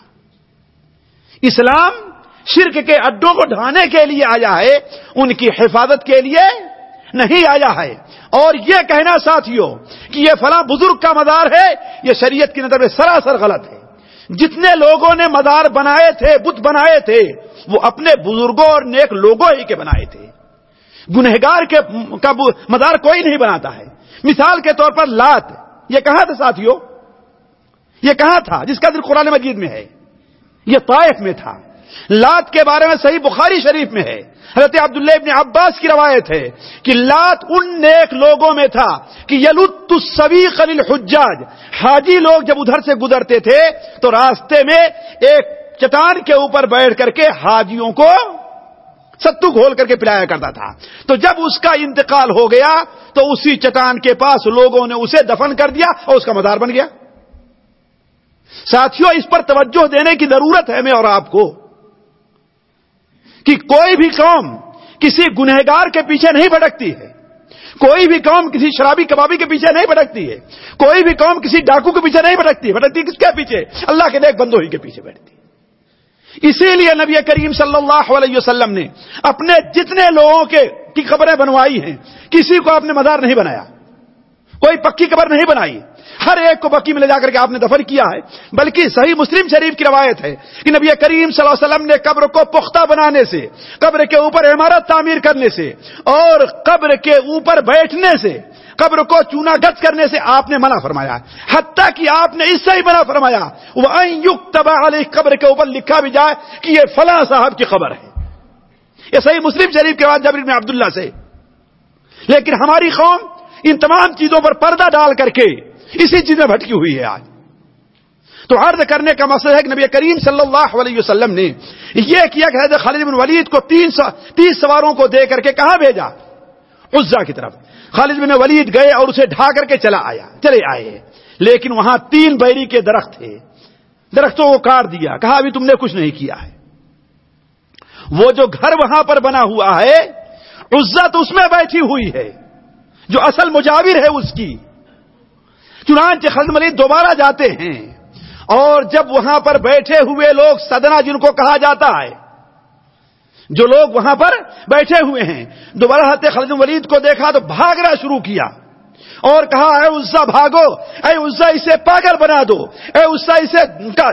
اسلام شرک کے اڈوں کو ڈھانے کے لیے آیا ہے، ان کی حفاظت کے لیے نہیں آیا ہے۔ اور یہ کہنا ساتھیوں کہ یہ فلاں بزرگ کا مدار ہے، یہ شریعت کی نظر میں سراسر غلط ہے۔ جتنے لوگوں نے مدار بنائے تھے، بت بنائے تھے، وہ اپنے بزرگوں اور نیک لوگوں ہی کے بنائے تھے۔ گنہگار کے کا مدار کوئی نہیں بناتا ہے۔ مثال کے طور پر لات، یہ کہاں تھا ساتھیوں؟ یہ کہاں تھا؟ جس کا دل قرآن مجید میں ہے۔ یہ طائف میں تھا۔ لات کے بارے میں صحیح بخاری شریف میں ہے۔ حضرت عبداللہ ابن عباس کی روایت ہے کہ لات ان نیک لوگوں میں تھا کہ یلت سبی خلیل حجاج حاجی لوگ جب ادھر سے گزرتے تھے تو راستے میں ایک چٹان کے اوپر بیٹھ کر کے حاجیوں کو ستو کھول کر کے پلایا کرتا تھا۔ تو جب اس کا انتقال ہو گیا تو اسی چٹان کے پاس لوگوں نے اسے دفن کر دیا اور اس کا مدار بن گیا۔ ساتھیوں، اس پر توجہ دینے کی ضرورت ہے میں اور آپ کو۔ کہ کوئی بھی قوم کسی گنہگار کے پیچھے نہیں بھٹکتی ہے۔ کوئی بھی قوم کسی شرابی کبابی کے پیچھے نہیں بھٹکتی ہے۔ کوئی بھی قوم کسی ڈاکو کے پیچھے نہیں بھٹکتی۔ بھٹکتی کس کے پیچھے؟ اللہ کے نیک بندوں ہی کے پیچھے بیٹھتی اسی لیے نبی کریم صلی اللہ علیہ وسلم نے اپنے جتنے لوگوں کے کی خبریں بنوائی ہیں، کسی کو آپ نے مزار نہیں بنایا۔ کوئی پکی قبر نہیں بنائی۔ ہر ایک کو بکی میں لے جا کر کے آپ نے دفن کیا ہے، بلکہ صحیح مسلم شریف کی روایت ہے کہ نبی کریم صلی اللہ علیہ وسلم نے قبر کو پختہ بنانے سے، قبر کے اوپر عمارت تعمیر کرنے سے اور قبر کے اوپر بیٹھنے سے، قبر کو چونا گز کرنے سے آپ نے منع فرمایا حتیٰ کہ آپ نے اس سے ہی منع فرمایا۔ وہ تباہ قبر کے اوپر لکھا بھی جائے کہ یہ فلاں صاحب کی خبر ہے۔ یہ صحیح مسلم شریف کے بعد جبر عبداللہ سے۔ لیکن ہماری قوم ان تمام چیزوں پر پردہ ڈال کر کے اسی چیز میں بھٹکی ہوئی ہے آج۔ تو عرض کرنے کا مقصد ہے کہ نبی کریم صلی اللہ علیہ وسلم نے یہ کیا کہ حضرت خالد بن ولید کو تین سو تیس سواروں کو دے کر کے کہاں بھیجا؟ عزا کی طرف۔ خالد بن ولید گئے اور اسے ڈھا کر کے چلا آیا، چلے آئے۔ لیکن وہاں تین بیری کے درخت تھے۔ درختوں کو کاٹ دیا، کہا، ابھی تم نے کچھ نہیں کیا ہے۔ وہ جو گھر وہاں پر بنا ہوا ہے عزت اس میں بیٹھی ہوئی ہے۔ جو اصل مجاور ہے اس کی۔ چنانچہ خالد ملید دوبارہ جاتے ہیں اور جب وہاں پر بیٹھے ہوئے لوگ سدنا جن کو کہا جاتا ہے، جو لوگ وہاں پر بیٹھے ہوئے ہیں، دوبارہ حضرت خالد ولید کو دیکھا تو بھاگنا شروع کیا اور کہا، اے عزا بھاگو، اے عزا اسے پاگل بنا دو، اے عزا اسے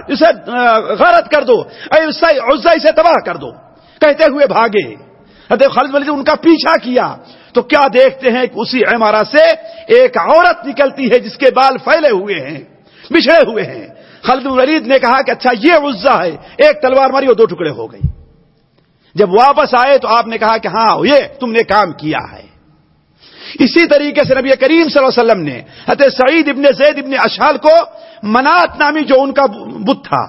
اسے غارت کر دو، اے عزا اسے تباہ کر دو۔ کہتے ہوئے بھاگے۔ حضرت خالد ولید ان کا پیچھا کیا۔ تو کیا دیکھتے ہیں کہ اسی عمارت سے ایک عورت نکلتی ہے جس کے بال پھیلے ہوئے ہیں، بچھڑے ہوئے ہیں۔ خالد ولید نے کہا کہ اچھا یہ عزا ہے، ایک تلوار ماری اور دو ٹکڑے ہو گئی۔ جب واپس آئے تو آپ نے کہا کہ ہاں یہ تم نے کام کیا ہے۔ اسی طریقے سے نبی کریم صلی اللہ علیہ وسلم نے حضرت سعید ابن زید ابن اشال کو منات نامی جو ان کا بت تھا،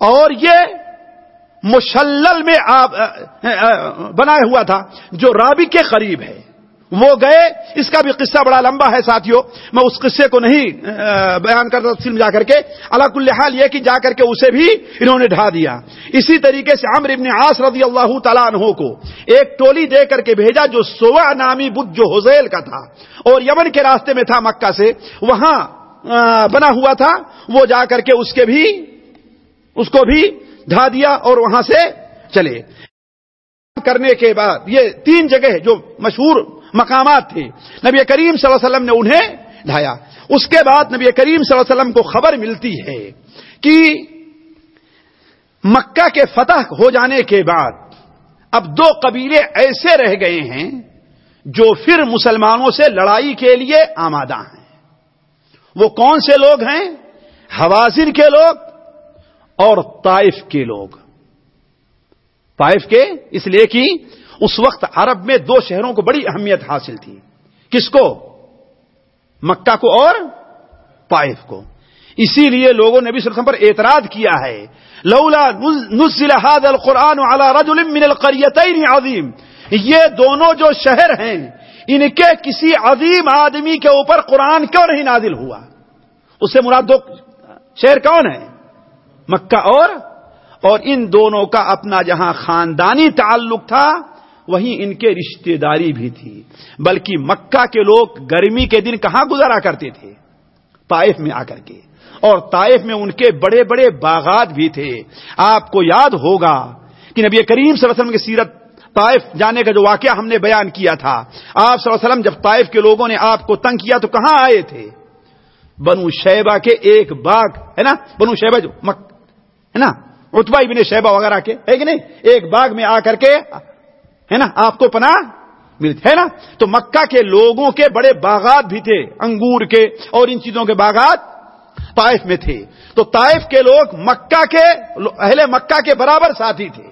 اور یہ مشلل میں بنایا ہوا تھا جو رابی کے قریب ہے۔ وہ گئے، اس کا بھی قصہ بڑا لمبا ہے ساتھیوں میں اس قصے کو نہیں بیان کرتا تفصیل میں جا کر کے۔ اللہ کل حال یہ کہ جا کر کے اسے بھی انہوں نے ڈھا دیا۔ اسی طریقے سے عمر ابن عاص رضی اللہ تعالیٰ عنہ کو ایک ٹولی دے کر کے بھیجا جو سوا نامی بدھ جو حزیل کا تھا اور یمن کے راستے میں تھا مکہ سے، وہاں بنا ہوا تھا۔ وہ جا کر کے اس کے بھی، اس کو بھی ڈھا دیا اور وہاں سے چلے۔ کرنے کے بعد، یہ تین جگہ جو مشہور مقامات تھے۔ نبی کریم صلی اللہ علیہ وسلم نے انہیں ڈھایا۔ اس کے بعد نبی کریم صلی اللہ علیہ وسلم کو خبر ملتی ہے کہ مکہ کے فتح ہو جانے کے بعد اب دو قبیلے ایسے رہ گئے ہیں جو پھر مسلمانوں سے لڑائی کے لیے آمادہ ہیں۔ وہ کون سے لوگ ہیں؟ حوازن کے لوگ اور طائف کے لوگ۔ طائف کے اس لیے کہ اس وقت عرب میں دو شہروں کو بڑی اہمیت حاصل تھی۔ کس کو؟ مکہ کو اور طائف کو۔ اسی لیے لوگوں نے بھی سرسم پر اعتراض کیا ہے۔ لولا نزل هذا القرآن على رجل من القريتين عظیم یہ دونوں جو شہر ہیں، ان کے کسی عظیم آدمی کے اوپر قرآن کیوں نہیں نازل ہوا؟ اس سے مراد دو شہر کون ہے مکہ اور اور ان دونوں کا اپنا جہاں خاندانی تعلق تھا وہیں ان کے رشتہ داری بھی تھی۔ بلکہ مکہ کے لوگ گرمی کے دن کہاں گزارا کرتے تھے؟ طائف میں آ کر کے۔ اور طائف میں ان کے بڑے بڑے باغات بھی تھے۔ آپ کو یاد ہوگا کہ نبی کریم صلی اللہ علیہ وسلم کی سیرت طائف جانے کا جو واقعہ ہم نے بیان کیا تھا۔ آپ صلی اللہ علیہ وسلم جب طائف کے لوگوں نے آپ کو تنگ کیا تو کہاں آئے تھے؟ بنو شیبہ کے ایک باغ، ہے نا؟ بنو شیبہ جو مک، ہے نا؟ اتبا ابن شیبہ وغیرہ کے، ہے کہ نہیں؟ ایک باغ میں آ کر کے ہے نا؟ آپ کو پناہ ملتی ہے نا؟ تو مکہ کے لوگوں کے بڑے باغات بھی تھے، انگور کے اور ان چیزوں کے باغات طائف میں تھے۔ تو طائف کے لوگ مکہ کے اہل مکہ کے برابر ساتھی تھے۔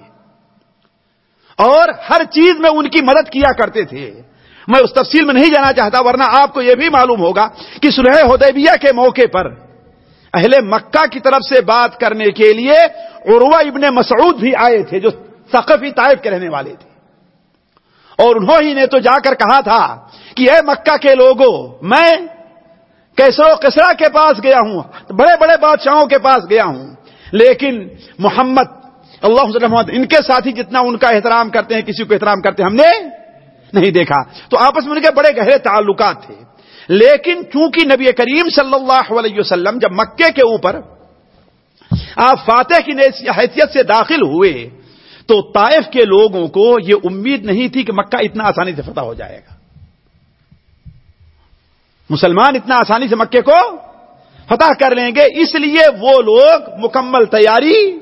اور ہر چیز میں ان کی مدد کیا کرتے تھے۔ میں اس تفصیل میں نہیں جانا چاہتا، ورنہ آپ کو یہ بھی معلوم ہوگا کہ سلح حدیبیہ کے موقع پر اہل مکہ کی طرف سے بات کرنے کے لیے عروہ ابن مسعود بھی آئے تھے، جو ثقفی طائف کے رہنے والے تھے۔ اور انہوں ہی نے تو جا کر کہا تھا کہ اے مکہ کے لوگوں میں کیسرو کسرا کے پاس گیا ہوں، بڑے بڑے بادشاہوں کے پاس گیا ہوں، لیکن محمد، اللہ محمد، ان کے ساتھی جتنا ان کا احترام کرتے ہیں، کسی کو احترام کرتے ہیں ہم نے نہیں دیکھا۔ تو آپس میں ان کے بڑے گہرے تعلقات تھے۔ لیکن چونکہ نبی کریم صلی اللہ علیہ وسلم جب مکے کے اوپر آپ فاتح کی حیثیت سے داخل ہوئے تو طائف کے لوگوں کو یہ امید نہیں تھی کہ مکہ اتنا آسانی سے فتح ہو جائے گا۔ مسلمان اتنا آسانی سے مکے کو فتح کر لیں گے، اس لیے وہ لوگ مکمل تیاری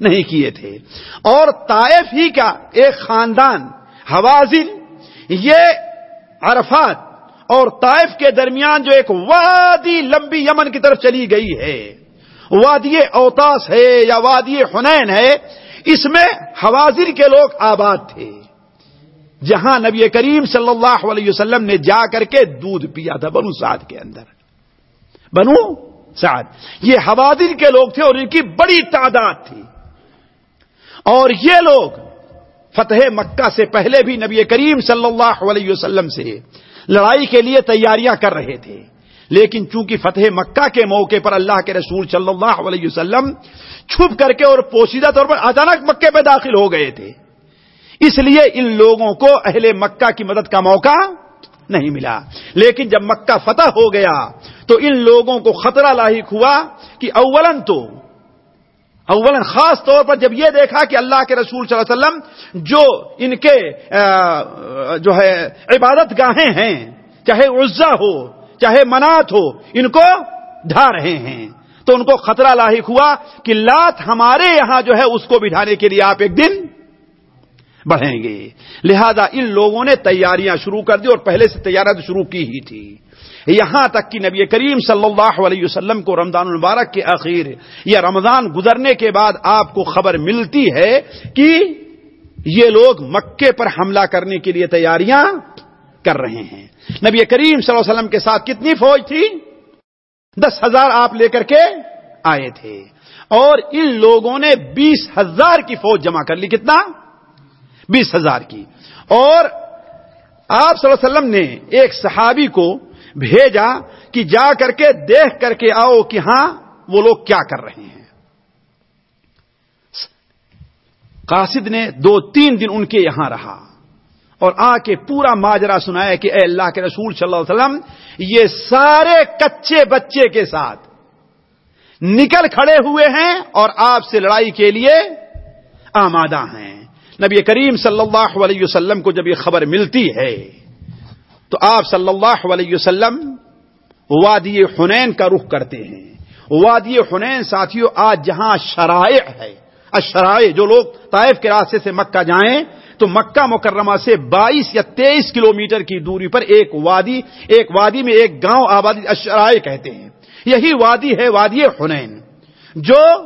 نہیں کیے تھے۔ اور طائف ہی کا ایک خاندان، حوازن، یہ عرفات اور طائف کے درمیان جو ایک وادی لمبی یمن کی طرف چلی گئی ہے، وادی اوتاس ہے یا وادی حنین ہے اس میں حوازر کے لوگ آباد تھے۔ جہاں نبی کریم صلی اللہ علیہ وسلم نے جا کر کے دودھ پیا تھا بنو سعد کے اندر۔ بنو سعد۔ یہ حوادر کے لوگ تھے اور ان کی بڑی تعداد تھی۔ اور یہ لوگ فتح مکہ سے پہلے بھی نبی کریم صلی اللہ علیہ وسلم سے لڑائی کے لیے تیاریاں کر رہے تھے۔ لیکن چونکہ فتح مکہ کے موقع پر اللہ کے رسول صلی اللہ علیہ وسلم چھپ کر کے اور پوشیدہ طور پر اچانک مکے میں داخل ہو گئے تھے، اس لیے ان لوگوں کو اہل مکہ کی مدد کا موقع نہیں ملا۔ لیکن جب مکہ فتح ہو گیا تو ان لوگوں کو خطرہ لاحق ہوا کہ اولن تو اولن خاص طور پر جب یہ دیکھا کہ اللہ کے رسول صلی اللہ علیہ وسلم جو ان کے جو ہے عبادت گاہیں ہیں، چاہے عزا ہو چاہے منات ہو، ان کو ڈھا رہے ہیں۔ تو ان کو خطرہ لاحق ہوا کہ لات ہمارے یہاں جو ہے، اس کو بٹھانے کے لیے آپ ایک دن بڑھیں گے۔ لہذا ان لوگوں نے تیاریاں شروع کر دی اور پہلے سے تیاریاں شروع کی ہی تھی۔ یہاں تک کہ نبی کریم صلی اللہ علیہ وسلم کو رمضان المبارک کے اخیر یا رمضان گزرنے کے بعد آپ کو خبر ملتی ہے کہ یہ لوگ مکے پر حملہ کرنے کے لیے تیاریاں کر رہے ہیں۔ نبی کریم صلی اللہ علیہ وسلم کے ساتھ کتنی فوج تھی؟ دس ہزار آپ لے کر کے آئے تھے۔ اور ان لوگوں نے بیس ہزار کی فوج جمع کر لی۔ کتنا؟ بیس ہزار کی۔ اور آپ صلی اللہ علیہ وسلم نے ایک صحابی کو بھیجا کہ جا کر کے دیکھ کر کے آؤ کہ ہاں وہ لوگ کیا کر رہے ہیں۔ قاصد نے دو تین دن ان کے یہاں رہا۔ اور آ کے پورا ماجرا سنایا کہ اے اللہ کے رسول صلی اللہ علیہ وسلم، یہ سارے کچے بچے کے ساتھ نکل کھڑے ہوئے ہیں اور آپ سے لڑائی کے لیے آمادہ ہیں۔ نبی کریم صلی اللہ علیہ وسلم کو جب یہ خبر ملتی ہے، تو آپ صلی اللہ علیہ وسلم وادی حنین کا رخ کرتے ہیں۔ وادی حنین ساتھیوں آج جہاں شرائع ہے، اشرائع جو لوگ طائف کے راستے سے مکہ جائیں تو مکہ مکرمہ سے بائیس یا تیئیس کلومیٹر کی دوری پر ایک وادی ایک وادی میں ایک گاؤں آبادی اشرائع کہتے ہیں۔ یہی وادی ہے وادی حنین، جو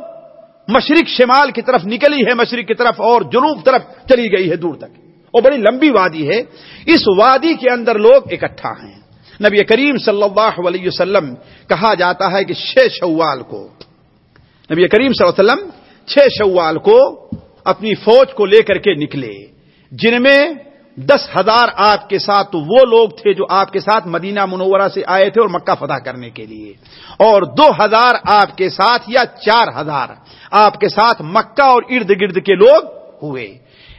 مشرق شمال کی طرف نکلی ہے، مشرق کی طرف اور جنوب طرف چلی گئی ہے دور تک۔ اور بڑی لمبی وادی ہے۔ اس وادی کے اندر لوگ اکٹھا ہیں۔ نبی کریم صلی اللہ علیہ وسلم کہا جاتا ہے کہ چھ شوال کو، نبی کریم صلی اللہ علیہ وسلم چھ شوال کو اپنی فوج کو لے کر کے نکلے۔ جن میں دس ہزار آپ کے ساتھ تو وہ لوگ تھے جو آپ کے ساتھ مدینہ منورہ سے آئے تھے اور مکہ فتح کرنے کے لیے۔ اور دو ہزار آپ کے ساتھ یا چار ہزار آپ کے ساتھ مکہ اور ارد گرد کے لوگ ہوئے۔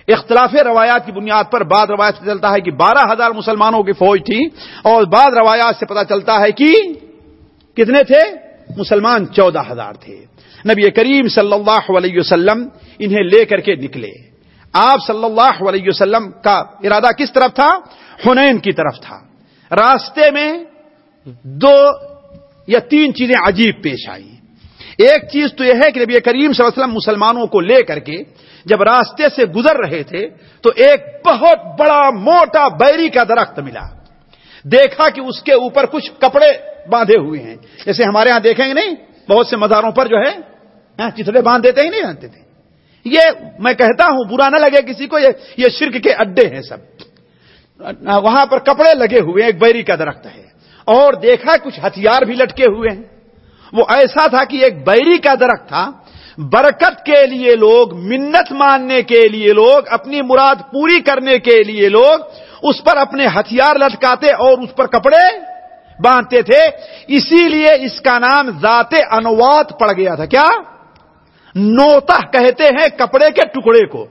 اختلاف روایات کی بنیاد پر بعض روایت سے چلتا ہے کہ بارہ ہزار مسلمانوں کی فوج تھی اور بعض روایات سے پتا چلتا ہے کہ کتنے تھے؟ مسلمان چودہ ہزار تھے۔ نبی کریم صلی اللہ علیہ وسلم انہیں لے کر کے نکلے۔ آپ صلی اللہ علیہ وسلم کا ارادہ کس طرف تھا؟ حنین کی طرف تھا۔ راستے میں دو یا تین چیزیں عجیب پیش آئی ایک چیز تو یہ ہے کہ نبی کریم صلی اللہ علیہ وسلم مسلمانوں کو لے کر کے جب راستے سے گزر رہے تھے تو ایک بہت بڑا موٹا بیری کا درخت ملا۔ دیکھا کہ اس کے اوپر کچھ کپڑے باندھے ہوئے ہیں۔ جیسے ہمارے ہاں دیکھیں گے نہیں؟ بہت سے مزاروں پر جو ہے ہاں، چتڑے باندھ دیتے ہی نہیں جانتے تھے۔ یہ میں کہتا ہوں، برا نہ لگے کسی کو، یہ شرک کے اڈے ہیں سب۔ وہاں پر کپڑے لگے ہوئے ایک بیری کا درخت ہے۔ اور دیکھا کچھ ہتھیار بھی لٹکے ہوئے ہیں۔ وہ ایسا تھا کہ ایک بیری کا درخت تھا۔ برکت کے لیے لوگ، منت ماننے کے لیے لوگ، اپنی مراد پوری کرنے کے لیے لوگ اس پر اپنے ہتھیار لٹکاتے اور اس پر کپڑے باندھتے تھے۔ اسی لیے اس کا نام ذات انوات پڑ گیا تھا۔ کیا؟ نوتا کہتے ہیں کپڑے کے ٹکڑے کو۔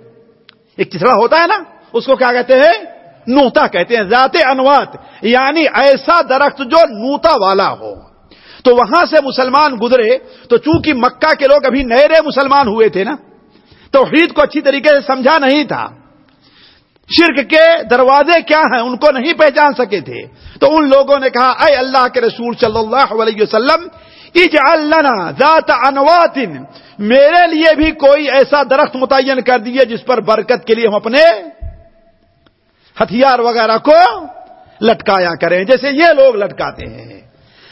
ایک چسڑا ہوتا ہے نا، اس کو کیا کہتے ہیں؟ نوتا کہتے ہیں، ذات انوات یعنی ایسا درخت جو نوتا والا ہو۔ تو وہاں سے مسلمان گزرے، تو چونکہ مکہ کے لوگ ابھی نئے مسلمان ہوئے تھے نا تو کو اچھی طریقے سے سمجھا نہیں تھا۔ شرک کے دروازے کیا ہیں؟ ان کو نہیں پہچان سکے تھے۔ تو ان لوگوں نے کہا، اے اللہ کے رسول صلی اللہ علیہ وسلم لنا ذات انوات میرے لیے بھی کوئی ایسا درخت متعین کر دیے جس پر برکت کے لیے ہم اپنے ہتھیار وغیرہ کو لٹکایا کریں۔ جیسے یہ لوگ لٹکاتے ہیں۔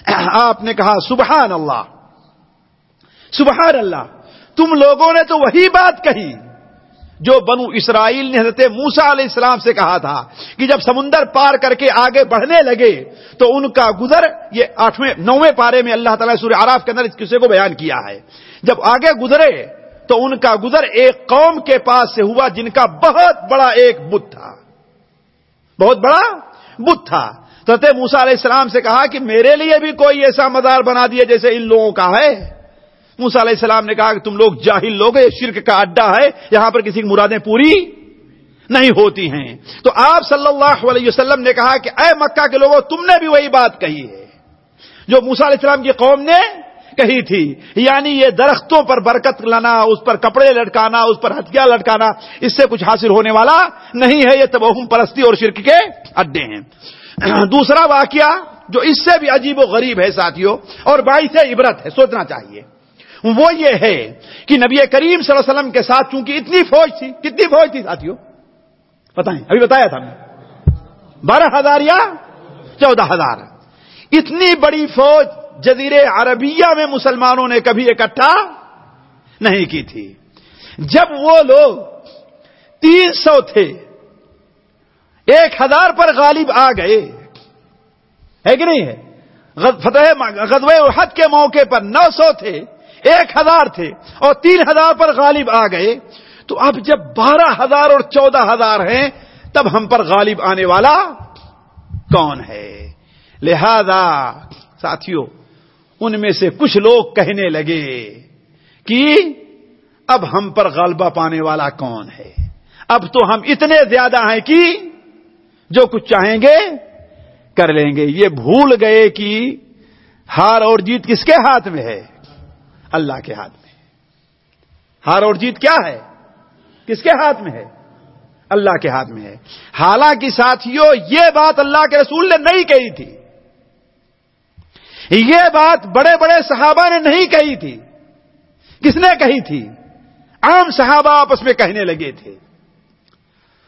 آپ نے کہا، سبحان اللہ۔ سبحان اللہ۔ تم لوگوں نے تو وہی بات کہی۔ جو بنو اسرائیل نے حضرت موسا علیہ السلام سے کہا تھا کہ جب سمندر پار کر کے آگے بڑھنے لگے تو ان کا گزر، یہ آٹھویں، نویں پارے میں اللہ تعالیٰ سورہ آراف کے اندر اس قصے کو بیان کیا ہے۔ جب آگے گزرے تو ان کا گزر ایک قوم کے پاس سے ہوا جن کا بہت بڑا ایک بت تھا۔ بہت بڑا بت تھا۔ تو موسا علیہ السلام سے کہا کہ میرے لیے بھی کوئی ایسا مدار بنا دیا جیسے ان لوگوں کا ہے۔ موسا علیہ السلام نے کہا کہ تم لوگ جاہل لوگ یہ شرک کا اڈا ہے، یہاں پر کسی کی مرادیں پوری نہیں ہوتی ہیں۔ تو آپ صلی اللہ علیہ وسلم نے کہا کہ اے مکہ کے لوگوں، تم نے بھی وہی بات کہی ہے۔ جو موسا علیہ السلام کی قوم نے کہی تھی یعنی یہ درختوں پر برکت لانا، اس پر کپڑے لٹکانا، اس پر ہتھیار لٹکانا، اس سے کچھ حاصل ہونے والا نہیں ہے، یہ تبہم پرستی اور شرک کے اڈے ہیں۔ دوسرا واقعہ جو اس سے بھی عجیب و غریب ہے ساتھیوں، اور باعث عبرت ہے، سوچنا چاہیے۔ وہ یہ ہے کہ نبی کریم صلی اللہ علیہ وسلم کے ساتھ چونکہ اتنی فوج تھی، کتنی فوج تھی ساتھیوں؟ بتائیں، ابھی بتایا تھا میں۔ بارہ ہزار یا چودہ ہزار؟ اتنی بڑی فوج جزیر عربیہ میں مسلمانوں نے کبھی اکٹھا نہیں کی تھی۔ جب وہ لوگ تین سو تھے، ایک ہزار پر غالب آ گئے۔ ہے کہ نہیں ہے؟ فتح غزوہ احد کے موقع پر نو سو تھے۔ ایک ہزار تھے اور تین ہزار پر غالب آ گئے، تو اب جب بارہ ہزار اور چودہ ہزار ہیں، تب ہم پر غالب آنے والا کون ہے؟ لہذا ساتھیوں ان میں سے کچھ لوگ کہنے لگے کہ اب ہم پر غالبہ پانے والا کون ہے؟ اب تو ہم اتنے زیادہ ہیں کہ جو کچھ چاہیں گے کر لیں گے۔ یہ بھول گئے کہ ہار اور جیت کس کے ہاتھ میں ہے؟ اللہ کے ہاتھ میں ہار اور جیت کیا ہے؟ کس کے ہاتھ میں ہے؟ اللہ کے ہاتھ میں ہے۔ حالانکہ ساتھیوں یہ بات اللہ کے رسول نے نہیں کہی تھی۔ یہ بات بڑے بڑے صحابہ نے نہیں کہی تھی۔ کس نے کہی تھی؟ عام صحابہ آپس میں کہنے لگے تھے۔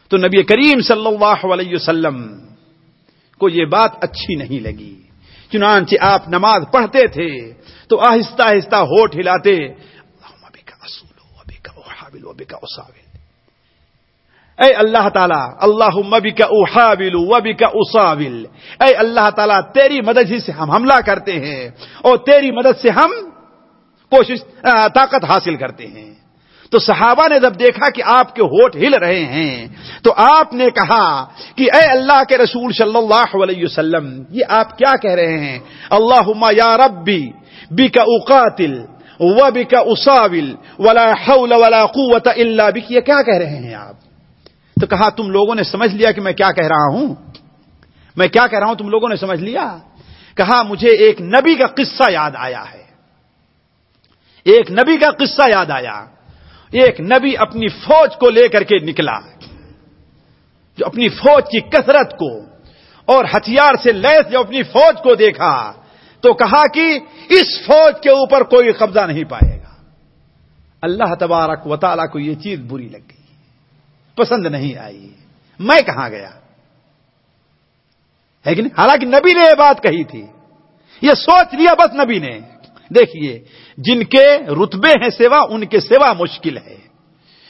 تو نبی کریم صلی اللہ علیہ وسلم کو یہ بات اچھی نہیں لگی۔ چنانچہ آپ نماز پڑھتے تھے۔ تو آہستہ آہستہ ہوٹ ہلاتے۔ اے اللہ تعالیٰ اللہ مبی کا اوہابل وبی کا اساول اے اللہ تعالیٰ، تیری مدد ہی سے ہم حملہ کرتے ہیں اور تیری مدد سے ہم کوشش طاقت حاصل کرتے ہیں۔ تو صحابہ نے جب دیکھا کہ آپ کے ہوٹ ہل رہے ہیں، تو آپ نے کہا کہ اے اللہ کے رسول صلی اللہ علیہ وسلم، یہ آپ کیا کہہ رہے ہیں؟ اللہ یا ربی بی کا اقاتل و بی کا اساول ولا حول ولا قوت اللہ بک یہ کیا کہہ رہے ہیں آپ؟ تو کہا تم لوگوں نے سمجھ لیا کہ میں کیا کہہ رہا ہوں؟ میں کیا کہہ رہا ہوں تم لوگوں نے سمجھ لیا؟ کہا مجھے ایک نبی کا قصہ یاد آیا ہے۔ ایک نبی کا قصہ یاد آیا۔ ایک نبی اپنی فوج کو لے کر کے نکلا۔ جو اپنی فوج کی کثرت کو اور ہتھیار سے لیس جو اپنی فوج کو دیکھا۔ تو کہا کہ اس فوج کے اوپر کوئی قبضہ نہیں پائے گا۔ اللہ تبارک و تعالیٰ کو یہ چیز بری لگ گئی۔ پسند نہیں آئی۔ میں کہاں گیا؟ ہے کہ نہیں؟ حالانکہ نبی نے یہ بات کہی تھی۔ یہ سوچ لیا بس نبی نے۔ دیکھیے، جن کے رتبے ہیں سوا، ان کے سوا مشکل ہے۔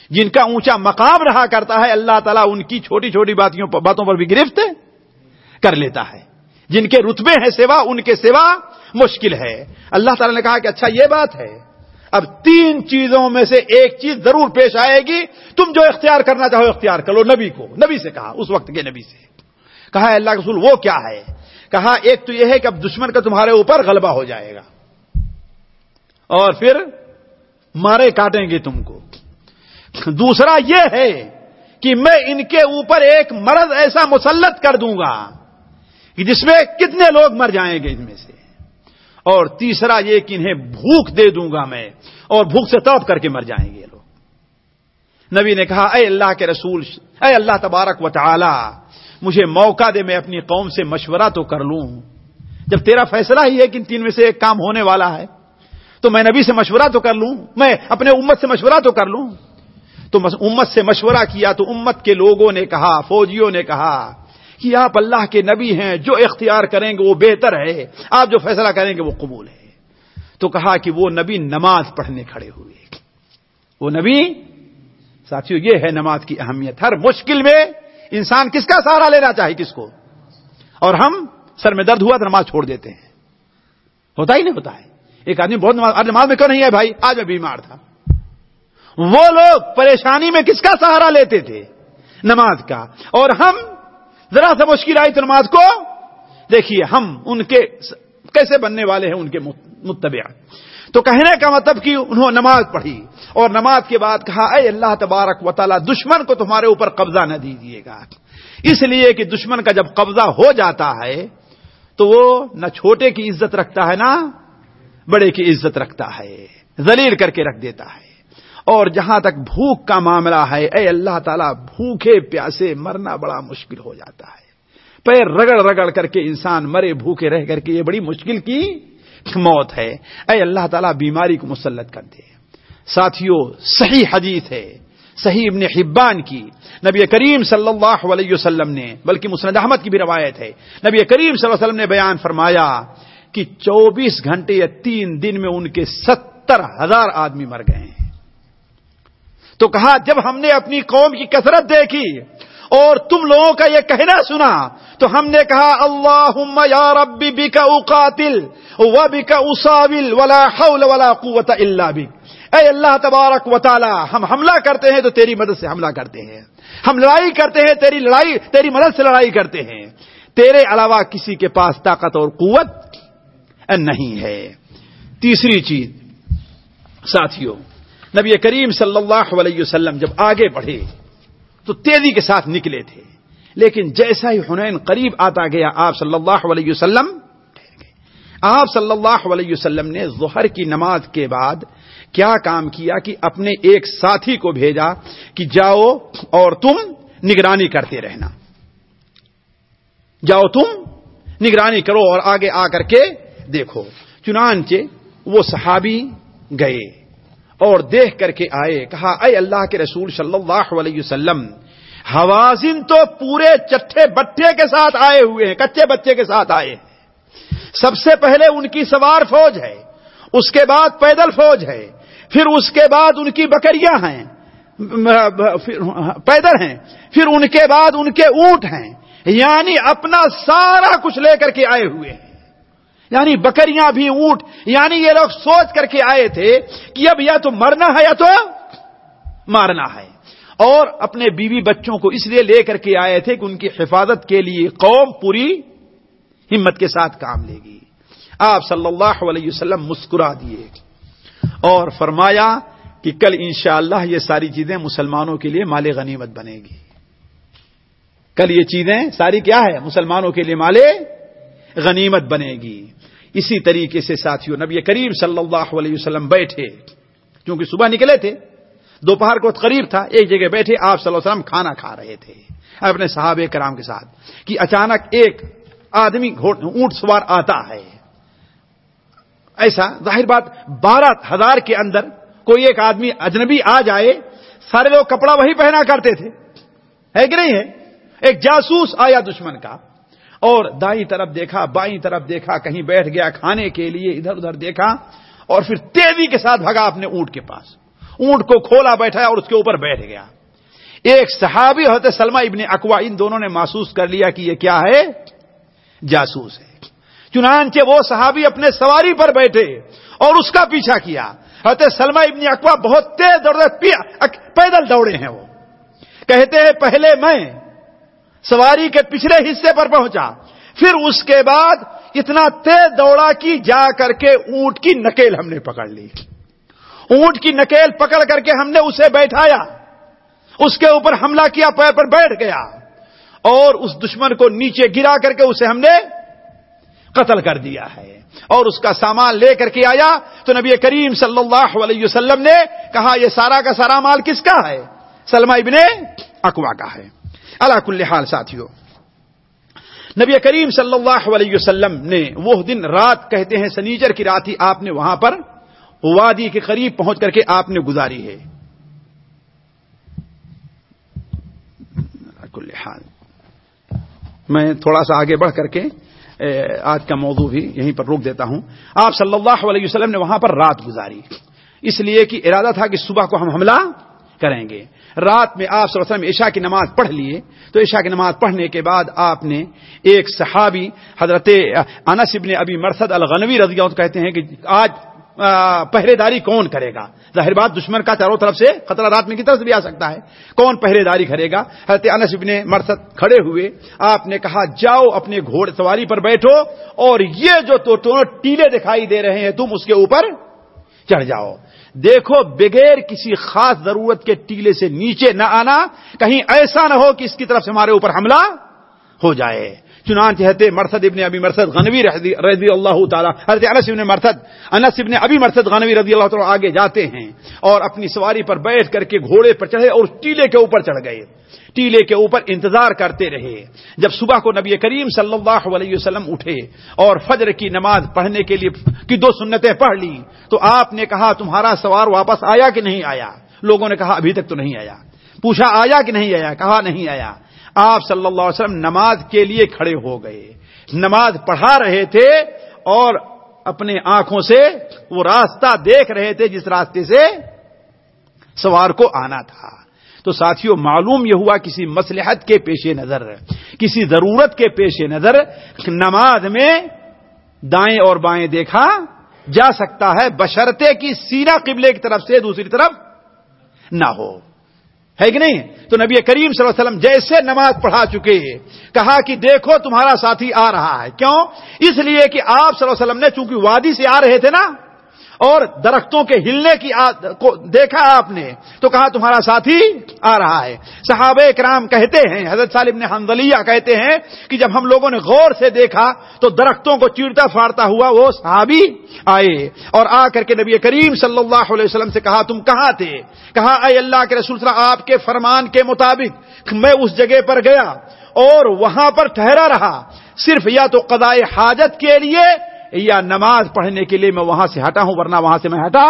جن کا اونچا مقام رہا کرتا ہے، اللہ تعالیٰ ان کی چھوٹی چھوٹی باتوں پر بھی گرفت کر لیتا ہے۔ جن کے رتبے ہیں سوا، ان کے سوا مشکل ہے۔ اللہ تعالیٰ نے کہا کہ اچھا یہ بات ہے۔ اب تین چیزوں میں سے ایک چیز ضرور پیش آئے گی۔ تم جو اختیار کرنا چاہو اختیار کرو نبی کو۔ نبی سے کہا، اس وقت کے نبی سے۔ کہا اللہ کے رسول، وہ کیا ہے؟ کہا، ایک تو یہ ہے کہ اب دشمن کا تمہارے اوپر غلبہ ہو جائے گا۔ اور پھر مارے کاٹیں گے تم کو۔ دوسرا یہ ہے کہ میں ان کے اوپر ایک مرض ایسا مسلط کر دوں گا۔ کہ جس میں کتنے لوگ مر جائیں گے ان میں سے۔ اور تیسرا یہ کہ انہیں بھوک دے دوں گا میں، اور بھوک سے تڑپ کر کے مر جائیں گے لوگ۔ نبی نے کہا، اے اللہ کے رسول، اے اللہ تبارک و تعالی، مجھے موقع دے، میں اپنی قوم سے مشورہ تو کر لوں۔ جب تیرا فیصلہ ہی ہے کہ ان تین میں سے ایک کام ہونے والا ہے، تو میں نبی سے مشورہ تو کر لوں، میں اپنے امت سے مشورہ تو کر لوں۔ تو امت سے مشورہ کیا تو امت کے لوگوں نے کہا، فوجیوں نے کہا کہ آپ اللہ کے نبی ہیں، جو اختیار کریں گے وہ بہتر ہے۔ آپ جو فیصلہ کریں گے وہ قبول ہے۔ تو کہا کہ وہ نبی نماز پڑھنے کھڑے ہوئے۔ وہ نبی ساتھیوں یہ ہے نماز کی اہمیت۔ ہر مشکل میں انسان کس کا سہارا لینا چاہے کس کو؟ اور ہم سر میں درد ہوا تو نماز چھوڑ دیتے ہیں۔ ہوتا ہی نہیں، ہوتا ہے۔ ایک آدمی بہت نماز نماز میں کیوں نہیں ہے بھائی؟ آج میں بیمار تھا۔ وہ لوگ پریشانی میں کس کا سہارا لیتے تھے؟ نماز کا۔ اور ہم ذرا سا مشکل آئی تو نماز کو دیکھیے، ہم ان کے کیسے بننے والے ہیں ان کے متبع تو کہنے کا مطلب کہ انہوں نماز پڑھی اور نماز کے بعد کہا، اے اللہ تبارک و تعالی، دشمن کو تمہارے اوپر قبضہ نہ دیجیے گا۔ اس لیے کہ دشمن کا جب قبضہ ہو جاتا ہے، تو وہ نہ چھوٹے کی عزت رکھتا ہے، نہ بڑے کی عزت رکھتا ہے۔ ذلیل کر کے رکھ دیتا ہے۔ اور جہاں تک بھوک کا معاملہ ہے، اے اللہ تعالیٰ، بھوکے پیاسے مرنا بڑا مشکل ہو جاتا ہے۔ پیر رگڑ رگڑ کر کے انسان مرے، بھوکے رہ کر کے یہ بڑی مشکل کی موت ہے۔ اے اللہ تعالیٰ، بیماری کو مسلط کر دے۔ ساتھیوں صحیح حدیث ہے۔ صحیح ابن حبان کی۔ نبی کریم صلی اللہ علیہ وسلم نے، بلکہ مسند احمد کی بھی روایت ہے۔ نبی کریم صلی اللہ علیہ وسلم نے بیان فرمایا کہ چوبیس گھنٹے یا تین دن میں ان کے ستر ہزار آدمی مر گئے ہیں۔ تو کہا، جب ہم نے اپنی قوم کی کثرت دیکھی اور تم لوگوں کا یہ کہنا سنا، تو ہم نے کہا اللہ یا ربی بی کا اقاتل و بی کا اساول ولا حول ولا قوت اللہ بھی اے اللہ تبارک و تعالی، ہم حملہ کرتے ہیں تو تیری مدد سے حملہ کرتے ہیں۔ ہم لڑائی کرتے ہیں، تیری لڑائی، تیری مدد سے لڑائی کرتے ہیں۔ تیرے علاوہ کسی کے پاس طاقت اور قوت نہیں ہے۔ تیسری چیز، ساتھیوں نبی کریم صلی اللہ علیہ وسلم جب آگے بڑھے تو تیزی کے ساتھ نکلے تھے۔ لیکن جیسا ہی حنین قریب آتا گیا، آپ صلی اللہ علیہ وسلم آپ صلی اللہ علیہ وسلم نے ظہر کی نماز کے بعد کیا کام کیا کہ اپنے ایک ساتھی کو بھیجا کہ جاؤ اور تم نگرانی کرتے رہنا۔ جاؤ تم نگرانی کرو اور آگے آ کر کے دیکھو۔ چنانچہ وہ صحابی گئے۔ اور دیکھ کر کے آئے، کہا، اے اللہ کے رسول صلی اللہ علیہ وسلم، حوازن تو پورے چٹھے بٹھے کے ساتھ آئے ہوئے ہیں، کچے بچے کے ساتھ آئے ہیں۔ سب سے پہلے ان کی سوار فوج ہے، اس کے بعد پیدل فوج ہے، پھر اس کے بعد ان کی بکریاں ہیں پیدل ہیں، پھر ان کے بعد ان کے اونٹ ہیں یعنی اپنا سارا کچھ لے کر کے آئے ہوئے ہیں۔ یعنی بکریاں بھی اونٹ یعنی یہ لوگ سوچ کر کے آئے تھے کہ اب یا تو مرنا ہے یا تو مارنا ہے۔ اور اپنے بیوی بچوں کو اس لیے لے کر کے آئے تھے کہ ان کی حفاظت کے لیے قوم پوری ہمت کے ساتھ کام لے گی۔ آپ صلی اللہ علیہ وسلم مسکرا دیے۔ اور فرمایا کہ کل انشاءاللہ اللہ یہ ساری چیزیں مسلمانوں کے لیے مال غنیمت بنے گی۔ کل یہ چیزیں ساری کیا ہے؟ مسلمانوں کے لیے مال غنیمت بنے گی۔ اسی طریقے سے ساتھیوں نبی کریم صلی اللہ علیہ وسلم بیٹھے۔ کیونکہ صبح نکلے تھے، دوپہر کو قریب تھا، ایک جگہ بیٹھے، آپ صلی اللہ علیہ وسلم کھانا کھا رہے تھے۔ اپنے صحابہ کرام کے ساتھ، کہ اچانک ایک آدمی اونٹ سوار آتا ہے۔ ایسا، ظاہر بات، بارہ ہزار کے اندر کوئی ایک آدمی اجنبی آ جائے، سارے لوگ کپڑا وہی پہنا کرتے تھے۔ ہے کہ نہیں ہے؟ ایک جاسوس آیا دشمن کا۔ اور دائیں طرف دیکھا، بائیں طرف دیکھا، کہیں بیٹھ گیا کھانے کے لیے، ادھر ادھر دیکھا، اور پھر تیزی کے ساتھ بھگا اپنے اونٹ کے پاس۔ اونٹ کو کھولا بیٹھا اور اس کے اوپر بیٹھ گیا۔ ایک صحابی ہوتے سلما ابن اکوا ان دونوں نے محسوس کر لیا کہ یہ کیا ہے؟ جاسوس ہے۔ چنانچہ وہ صحابی اپنے سواری پر بیٹھے اور اس کا پیچھا کیا۔ حضرت سلما ابن اکوا بہت تیز دوڑے پیدل دوڑے ہیں وہ۔ کہتے ہیں، پہلے میں سواری کے پچھلے حصے پر پہنچا۔ پھر اس کے بعد اتنا تیز دوڑا کہ جا کر کے اونٹ کی نکیل ہم نے پکڑ لی۔ اونٹ کی نکیل پکڑ کر کے ہم نے اسے بیٹھایا۔ اس کے اوپر حملہ کیا، پیر پر بیٹھ گیا۔ اور اس دشمن کو نیچے گرا کر کے اسے ہم نے قتل کر دیا ہے۔ اور اس کا سامان لے کر کے آیا۔ تو نبی کریم صلی اللہ علیہ وسلم نے کہا، یہ سارا کا سارا مال کس کا ہے؟ سلما ابن اکوا کا ہے۔ اللہ کل حال ساتھیوں نبی کریم صلی اللہ علیہ وسلم نے وہ دن رات کہتے ہیں سنیچر کی رات ہی آپ نے وہاں پر وادی کے قریب پہنچ کر کے آپ نے گزاری ہے۔ کل حال۔ میں تھوڑا سا آگے بڑھ کر کے آج کا موضوع بھی یہیں پر روک دیتا ہوں۔ آپ صلی اللہ علیہ وسلم نے وہاں پر رات گزاری۔ اس لیے کہ ارادہ تھا کہ صبح کو ہم حملہ کریں گے۔ رات میں آپ صلی اللہ علیہ وسلم عشاء کی نماز پڑھ لیے۔ تو عشاء کی نماز پڑھنے کے بعد آپ نے ایک صحابی حضرت انس ابن ابی مرسد الغنوی رضی اللہ عنہ کہتے ہیں کہ آج پہرے داری کون کرے گا؟ ظاہر بات دشمن کا چاروں طرف سے خطرہ رات میں کی طرف سے بھی آ سکتا ہے۔ کون پہرے داری کرے گا؟ حضرت انس ابن مرسد کھڑے ہوئے۔ آپ نے کہا، جاؤ اپنے گھوڑ سواری پر بیٹھو اور یہ جو تو ٹیلے دکھائی دے رہے ہیں تم اس کے اوپر چڑھ جاؤ۔ دیکھو بغیر کسی خاص ضرورت کے ٹیلے سے نیچے نہ آنا، کہیں ایسا نہ ہو کہ اس کی طرف سے ہمارے اوپر حملہ ہو جائے۔ چنانچہ حضرت مرسد ابن ابی مرسد غنوی رضی اللہ تعالی، حضرت انس ابن مرسد انس ابن ابی مرسد غنوی رضی اللہ تعالی آگے جاتے ہیں اور اپنی سواری پر بیٹھ کر کے گھوڑے پر چڑھے اور ٹیلے کے اوپر چڑھ گئے۔ ٹیلے کے اوپر انتظار کرتے رہے۔ جب صبح کو نبی کریم صلی اللہ علیہ وسلم اٹھے اور فجر کی نماز پڑھنے کے لیے کی دو سنتیں پڑھ لی، تو آپ نے کہا، تمہارا سوار واپس آیا کہ نہیں آیا؟ لوگوں نے کہا، ابھی تک تو نہیں آیا۔ پوچھا، آیا کہ نہیں آیا؟ کہا، نہیں آیا۔ آپ صلی اللہ علیہ وسلم نماز کے لیے کھڑے ہو گئے۔ نماز پڑھا رہے تھے اور اپنے آنکھوں سے وہ راستہ دیکھ رہے تھے جس راستے سے سوار کو آنا تھا۔ تو ساتھیوں معلوم یہ ہوا کسی مسلحت کے پیش نظر، کسی ضرورت کے پیش نظر نماز میں دائیں اور بائیں دیکھا جا سکتا ہے بشرتے کی سینا قبلے کی طرف سے دوسری طرف نہ ہو۔ ہے کہ نہیں؟ تو نبی کریم صلی اللہ علیہ وسلم جیسے نماز پڑھا چکے کہا کہ دیکھو تمہارا ساتھی آ رہا ہے۔ کیوں؟ اس لیے کہ آپ صلی اللہ علیہ وسلم نے چونکہ وادی سے آ رہے تھے نا اور درختوں کے ہلنے کی آ- کو دیکھا آپ نے تو کہا تمہارا ساتھی آ رہا ہے۔ صحابہ کرام کہتے ہیں، حضرت صالب نے حنزلیہ کہتے ہیں کہ جب ہم لوگوں نے غور سے دیکھا تو درختوں کو چیرتا پھاڑتا ہوا وہ صحابی آئے اور آ کر کے نبی کریم صلی اللہ علیہ وسلم سے کہا، تم کہاں تھے؟ کہا، اے اللہ کے رسول صلی اللہ آپ کے فرمان کے مطابق میں اس جگہ پر گیا اور وہاں پر ٹھہرا رہا۔ صرف یا تو قضاء حاجت کے لیے یا نماز پڑھنے کے لیے میں وہاں سے ہٹا ہوں، ورنہ وہاں سے میں ہٹا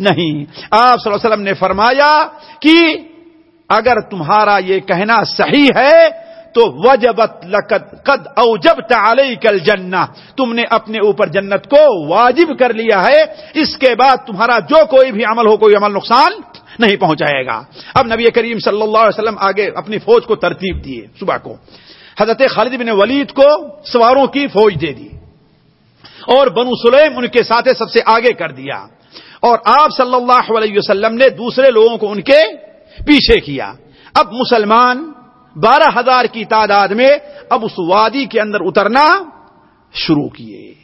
نہیں۔ آپ صلی اللہ علیہ وسلم نے فرمایا کہ اگر تمہارا یہ کہنا صحیح ہے، تو وجبت لقد قد اوجبت علیک الجنہ۔ تم نے اپنے اوپر جنت کو واجب کر لیا ہے، اس کے بعد تمہارا جو کوئی بھی عمل ہو، کوئی عمل نقصان نہیں پہنچائے گا۔ اب نبی کریم صلی اللہ علیہ وسلم آگے اپنی فوج کو ترتیب دیے، صبح کو۔ حضرت خالد بن ولید کو سواروں کی فوج دے دی۔ اور بنو سلیم ان کے ساتھ سب سے آگے کر دیا۔ اور آپ صلی اللہ علیہ وسلم نے دوسرے لوگوں کو ان کے پیچھے کیا۔ اب مسلمان بارہ ہزار کی تعداد میں اب اس وادی کے اندر اترنا شروع کیے۔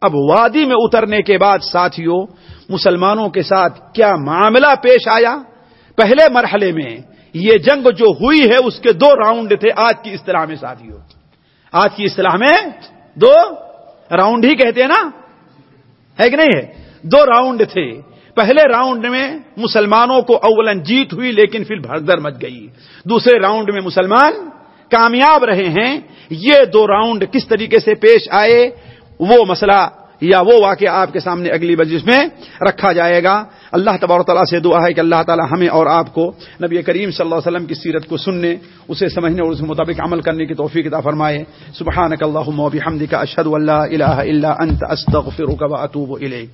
اب وادی میں اترنے کے بعد ساتھیوں، مسلمانوں کے ساتھ کیا معاملہ پیش آیا؟ پہلے مرحلے میں یہ جنگ جو ہوئی ہے، اس کے دو راؤنڈ تھے۔ آج کی اصطلاح میں ساتھیوں، آج کی اصطلاح میں دو راؤنڈ ہی کہتے ہیں نا؟ ہے کہ نہیں ہے؟ دو راؤنڈ تھے۔ پہلے راؤنڈ میں مسلمانوں کو اولن جیت ہوئی لیکن پھر بھردر مچ گئی۔ دوسرے راؤنڈ میں مسلمان کامیاب رہے ہیں۔ یہ دو راؤنڈ کس طریقے سے پیش آئے؟ وہ مسئلہ یا وہ واقعہ آپ کے سامنے اگلی بجش میں رکھا جائے گا۔ اللہ تبار تعالیٰ سے دعا ہے کہ اللہ تعالیٰ ہمیں اور آپ کو نبی کریم صلی اللہ علیہ وسلم کی سیرت کو سننے، اسے سمجھنے اور اس کے مطابق عمل کرنے کی توفیق عطا فرمائے۔ سبحان اللہم و بحمدک الہ اللہ انت، استغفرک و اطوب الیک۔